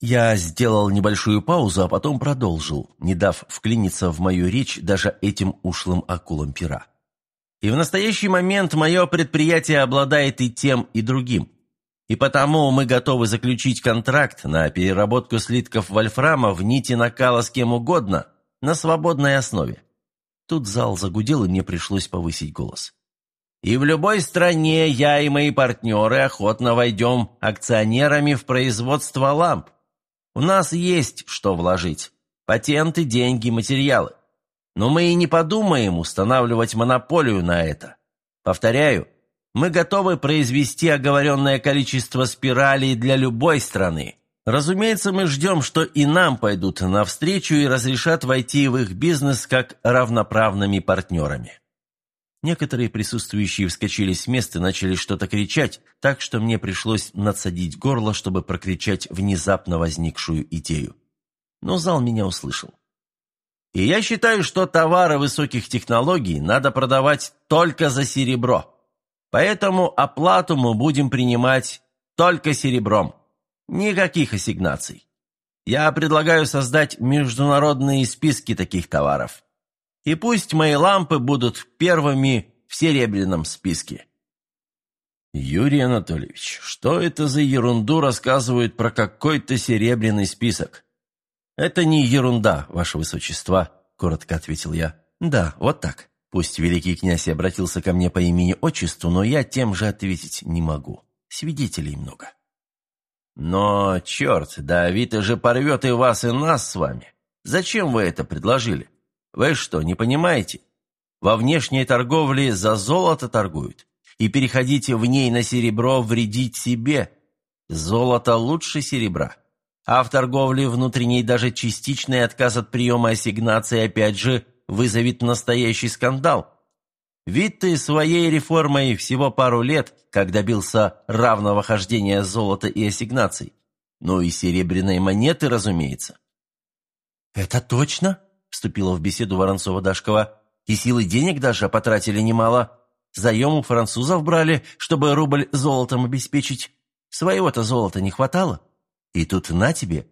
Я сделал небольшую паузу, а потом продолжил, не дав вклиниться в мою речь даже этим ушлым акулам пера. И в настоящий момент мое предприятие обладает и тем, и другим. И потому мы готовы заключить контракт на переработку слитков вольфрама в нити накала с кем угодно на свободной основе. Тут зал загудел, и мне пришлось повысить голос. И в любой стране я и мои партнеры охотно войдем акционерами в производство ламп. У нас есть что вложить. Патенты, деньги, материалы. Но мы и не подумаем устанавливать монополию на это. Повторяю, мы готовы произвести оговоренное количество спиралей для любой страны. Разумеется, мы ждем, что и нам пойдут навстречу и разрешат войти в их бизнес как равноправными партнерами. Некоторые присутствующие вскочили с места и начали что-то кричать, так что мне пришлось надсадить горло, чтобы прокричать внезапно возникшую идею. Но зал меня услышал. И я считаю, что товары высоких технологий надо продавать только за серебро. Поэтому оплату мы будем принимать только серебром. Никаких ассигнаций. Я предлагаю создать международные списки таких товаров. И пусть мои лампы будут первыми в серебряном списке. Юрий Анатольевич, что это за ерунду рассказывают про какой-то серебряный список? Это не ерунда, ваше высочество, коротко ответил я. Да, вот так. Пусть великий князь обратился ко мне по имени-отчеству, но я тем же ответить не могу. Свидетелей много. Но, черт, да Авито же порвет и вас, и нас с вами. Зачем вы это предложили? Вы что, не понимаете? Во внешней торговле за золото торгуют, и переходите в ней на серебро вредить себе. Золото лучше серебра. А в торговле внутренней даже частичный отказ от приема ассигнации опять же вызовет настоящий скандал. Ты своей реформой всего пару лет, как добился равного хождения золота и ассигнаций. Ну и серебряной монеты, разумеется. «Это точно?» вступила в беседу Воронцова-Дашкова. «И силы денег даже потратили немало. Заем у французов брали, чтобы рубль золотом обеспечить. Своего-то золота не хватало. И тут на тебе.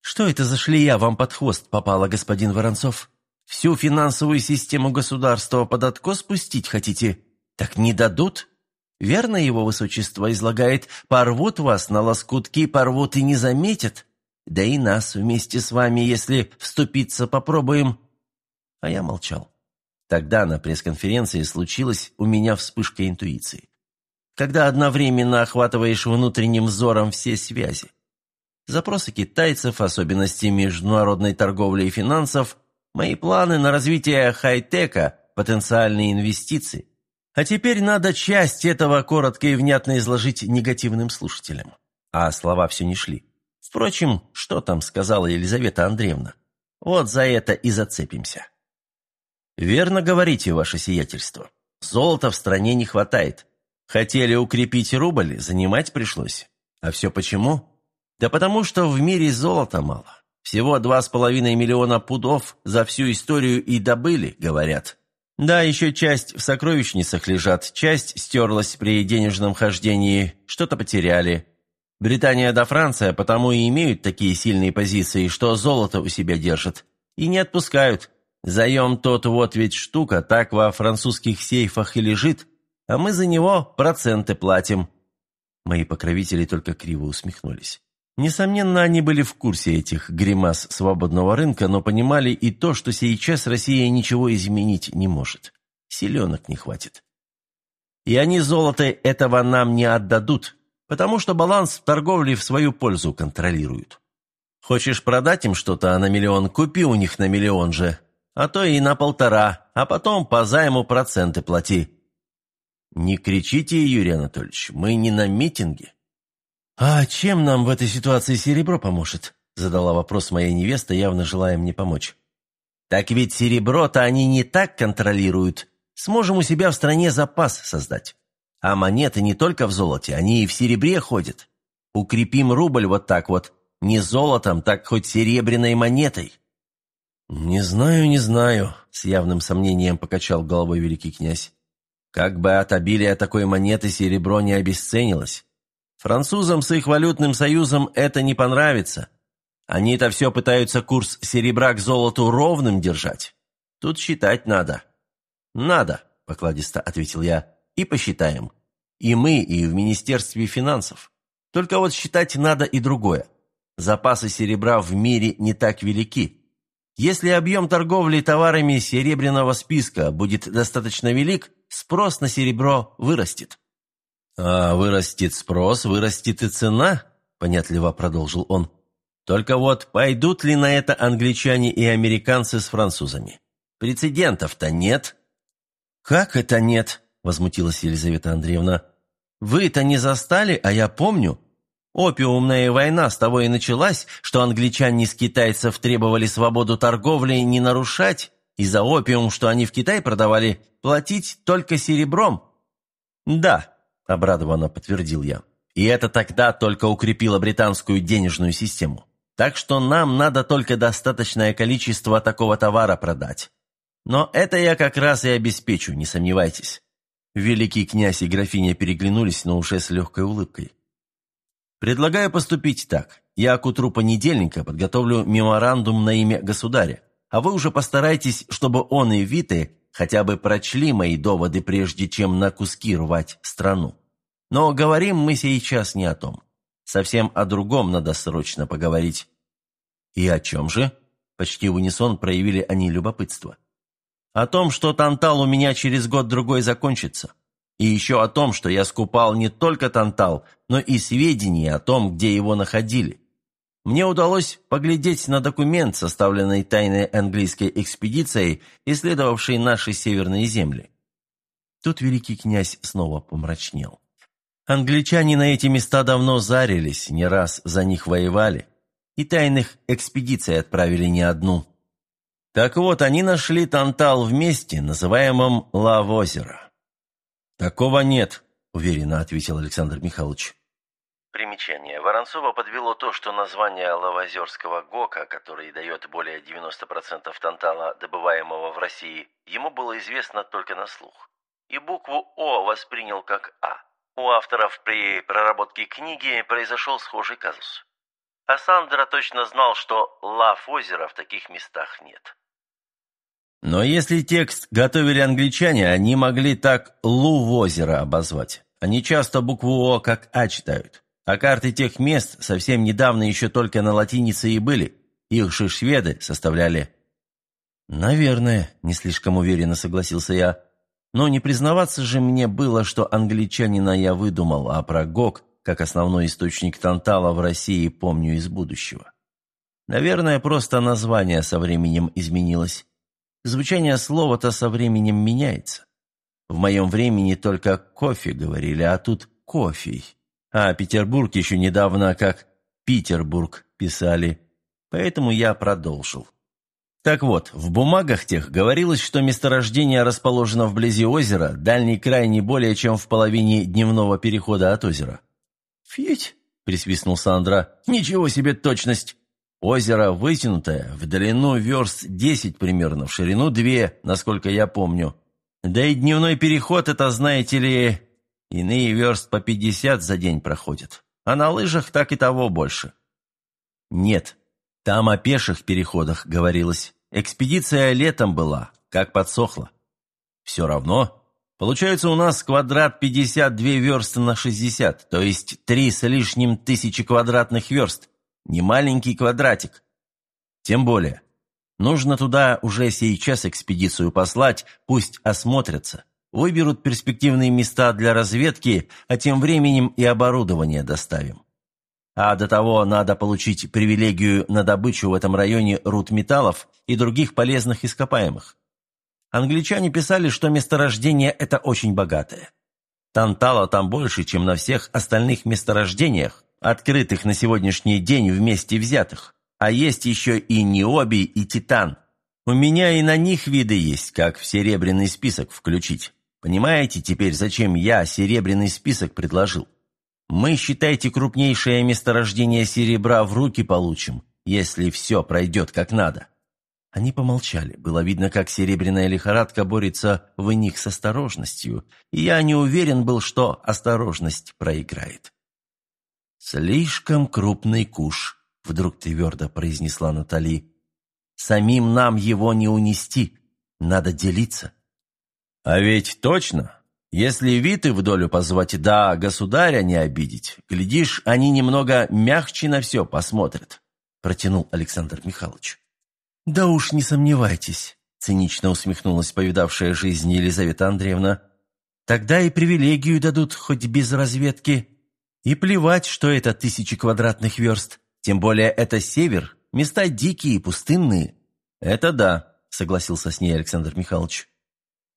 Что это за шлея вам под хвост попала, господин Воронцов? Всю финансовую систему государства под откос спустить хотите? Так не дадут?» Верно его высочество излагает, порвут вас на лоскутки, порвут и не заметят. Да и нас вместе с вами, если вступиться попробуем». А я молчал. Тогда на пресс-конференции случилась у меня вспышка интуиции. Когда одновременно охватываешь внутренним взором все связи. Запросы китайцев, особенности международной торговли и финансов, мои планы на развитие хай-тека, потенциальные инвестиции. А теперь надо часть этого коротко и внятно изложить негативным слушателям. А слова все не шли. Впрочем, что там сказала Елизавета Андреевна? Вот за это и зацепимся. Верно говорите, ваше сиятельство. Золота в стране не хватает. Хотели укрепить рубль, занимать пришлось. А все почему? Да потому что в мире золота мало. Всего два с половиной миллиона пудов за всю историю и добыли, говорят. Да, еще часть в сокровищницах лежат, часть стерлась при денежном хождении, что-то потеряли. Британия да Франция потому и имеют такие сильные позиции, что золото у себя держат. И не отпускают. Заем тот вот ведь штука, так во французских сейфах и лежит, а мы за него проценты платим». Мои покровители только криво усмехнулись. Несомненно, они были в курсе этих гримас свободного рынка, но понимали и то, что сейчас Россия ничего изменить не может. Селенок не хватит. И они золото этого нам не отдадут, потому что баланс в торговле в свою пользу контролируют. Хочешь продать им что-то на миллион, купи у них на миллион же, а то и на полтора, а потом по займу проценты плати. Не кричите, Юрий Анатольевич, мы не на митинге. А чем нам в этой ситуации серебро поможет? Задала вопрос моя невеста, явно желая мне помочь. Так ведь серебро-то они не так контролируют. Сможем у себя в стране запас создать. А монеты не только в золоте, они и в серебре ходят. Укрепим рубль вот так вот. Не золотом, так хоть серебряной монетой». «Не знаю, не знаю», — с явным сомнением покачал головой великий князь. «Как бы от обилия такой монеты серебро не обесценилось. Французам с их валютным союзом это не понравится. Они-то все пытаются курс серебра к золоту ровным держать. Тут считать надо». «Надо», — покладисто ответил я, — «и посчитаем. И мы, и в Министерстве финансов. Только вот считать надо и другое. Запасы серебра в мире не так велики. Если объем торговли товарами серебряного списка будет достаточно велик, спрос на серебро вырастет. «А вырастет спрос, вырастет и цена», – понятливо продолжил он. «Только вот пойдут ли на это англичане и американцы с французами? Прецедентов-то нет». «Как это нет?» возмутилась Елизавета Андреевна. «Вы-то не застали, а я помню. Опиумная война с того и началась, что англичане с китайцев требовали свободу торговли не нарушать, И за опиум, что они в Китай продавали, платить только серебром?» «Да», – обрадованно подтвердил я. «И это тогда только укрепило британскую денежную систему. Так что нам надо только достаточное количество такого товара продать. Но это я как раз и обеспечу, не сомневайтесь». Великий князь и графиня переглянулись, но уже с легкой улыбкой. «Предлагаю поступить так. Я к утру понедельника подготовлю меморандум на имя государя, а вы уже постарайтесь, чтобы он и Виты хотя бы прочли мои доводы, прежде чем на куски рвать страну. Но говорим мы сейчас не о том. Совсем о другом надо срочно поговорить». «И о чем же?» Почти в унисон проявили они любопытство. О том, что Тантал у меня через год-другой закончится. И еще о том, что я скупал не только Тантал, но и сведения о том, где его находили. Мне удалось поглядеть на документ, составленный тайной английской экспедицией, исследовавшей наши северные земли. Тут великий князь снова помрачнел. Англичане на эти места давно зарились, не раз за них воевали, и тайных экспедиций отправили не одну – так вот, они нашли Тантал в месте, называемом Лавозеро. «Такого нет», — уверенно ответил Александр Михайлович. Примечание. Воронцова подвело то, что название Лавозерского ГОКа, который дает более 90% тантала, добываемого в России, ему было известно только на слух. И букву О воспринял как А. У авторов при проработке книги произошел схожий казус. А Сандра точно знал, что Лав-озера в таких местах нет. Но если текст готовили англичане, они могли так «лу» в озеро обозвать. Они часто букву «о» как «а» читают. А карты тех мест совсем недавно еще только на латинице и были. Их же шведы составляли. «Наверное», — не слишком уверенно согласился я. Но не признаваться же мне было, что англичанина я выдумал, а про ГОК, как основной источник Тантала в России, помню из будущего. Наверное, просто название со временем изменилось. Звучание слова-то со временем меняется. В моем времени только кофе говорили, а тут кофе. А Петербург еще недавно как Питербург писали. Поэтому я продолжил. Так вот, в бумагах тех говорилось, что месторождение расположено вблизи озера, дальний край не более чем в половине дневного перехода от озера. «Фить!» – присвистнул Сандра. «Ничего себе точность! Озеро вытянутое, в длину верст десять примерно, в ширину две, насколько я помню. Да и дневной переход это, знаете ли, иные верст по пятьдесят за день проходят. А на лыжах так и того больше. Нет, там о пеших переходах говорилось. Экспедиция летом была, как подсохла. Все равно. Получается у нас квадрат 52 версты на 60, то есть три с лишним тысячи квадратных верст – не маленький квадратик. Тем более, нужно туда уже сейчас экспедицию послать, пусть осмотрятся, выберут перспективные места для разведки, а тем временем и оборудование доставим. А до того надо получить привилегию на добычу в этом районе руд металлов и других полезных ископаемых. Англичане писали, что месторождение это очень богатое. Тантала там больше, чем на всех остальных месторождениях, открытых на сегодняшний день вместе взятых. А есть еще и необий, и титан. У меня и на них виды есть, как в серебряный список включить. Понимаете теперь, зачем я серебряный список предложил? Мы, считайте, крупнейшее месторождение серебра в руки получим, если все пройдет как надо». Они помолчали. Было видно, как серебряная лихорадка борется в них с осторожностью, и я не уверен был, что осторожность проиграет. «Слишком крупный куш», — вдруг твердо произнесла Натали. «Самим нам его не унести. Надо делиться». «А ведь точно. Если Виты в долю позвать, да государя не обидеть, глядишь, они немного мягче на все посмотрят», — протянул Александр Михайлович. «Да уж не сомневайтесь», — цинично усмехнулась повидавшая жизнь Елизавета Андреевна. «Тогда и привилегию дадут, хоть без разведки». И плевать, что это тысячи квадратных верст. Тем более это север, места дикие и пустынные. Это да, согласился с ней Александр Михайлович.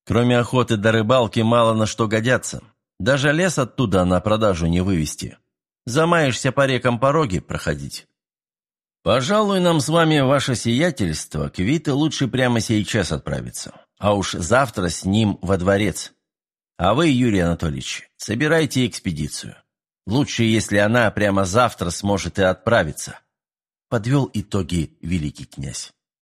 Кроме охоты до рыбалки мало на что годятся. Даже лес оттуда на продажу не вывести. Замаешься по рекам пороги проходить. «Пожалуй, нам с вами, ваше сиятельство, к Вите лучше прямо сейчас отправиться, а уж завтра с ним во дворец. А вы, Юрий Анатольевич, собирайте экспедицию. Лучше, если она прямо завтра сможет и отправиться», — подвел итоги великий князь.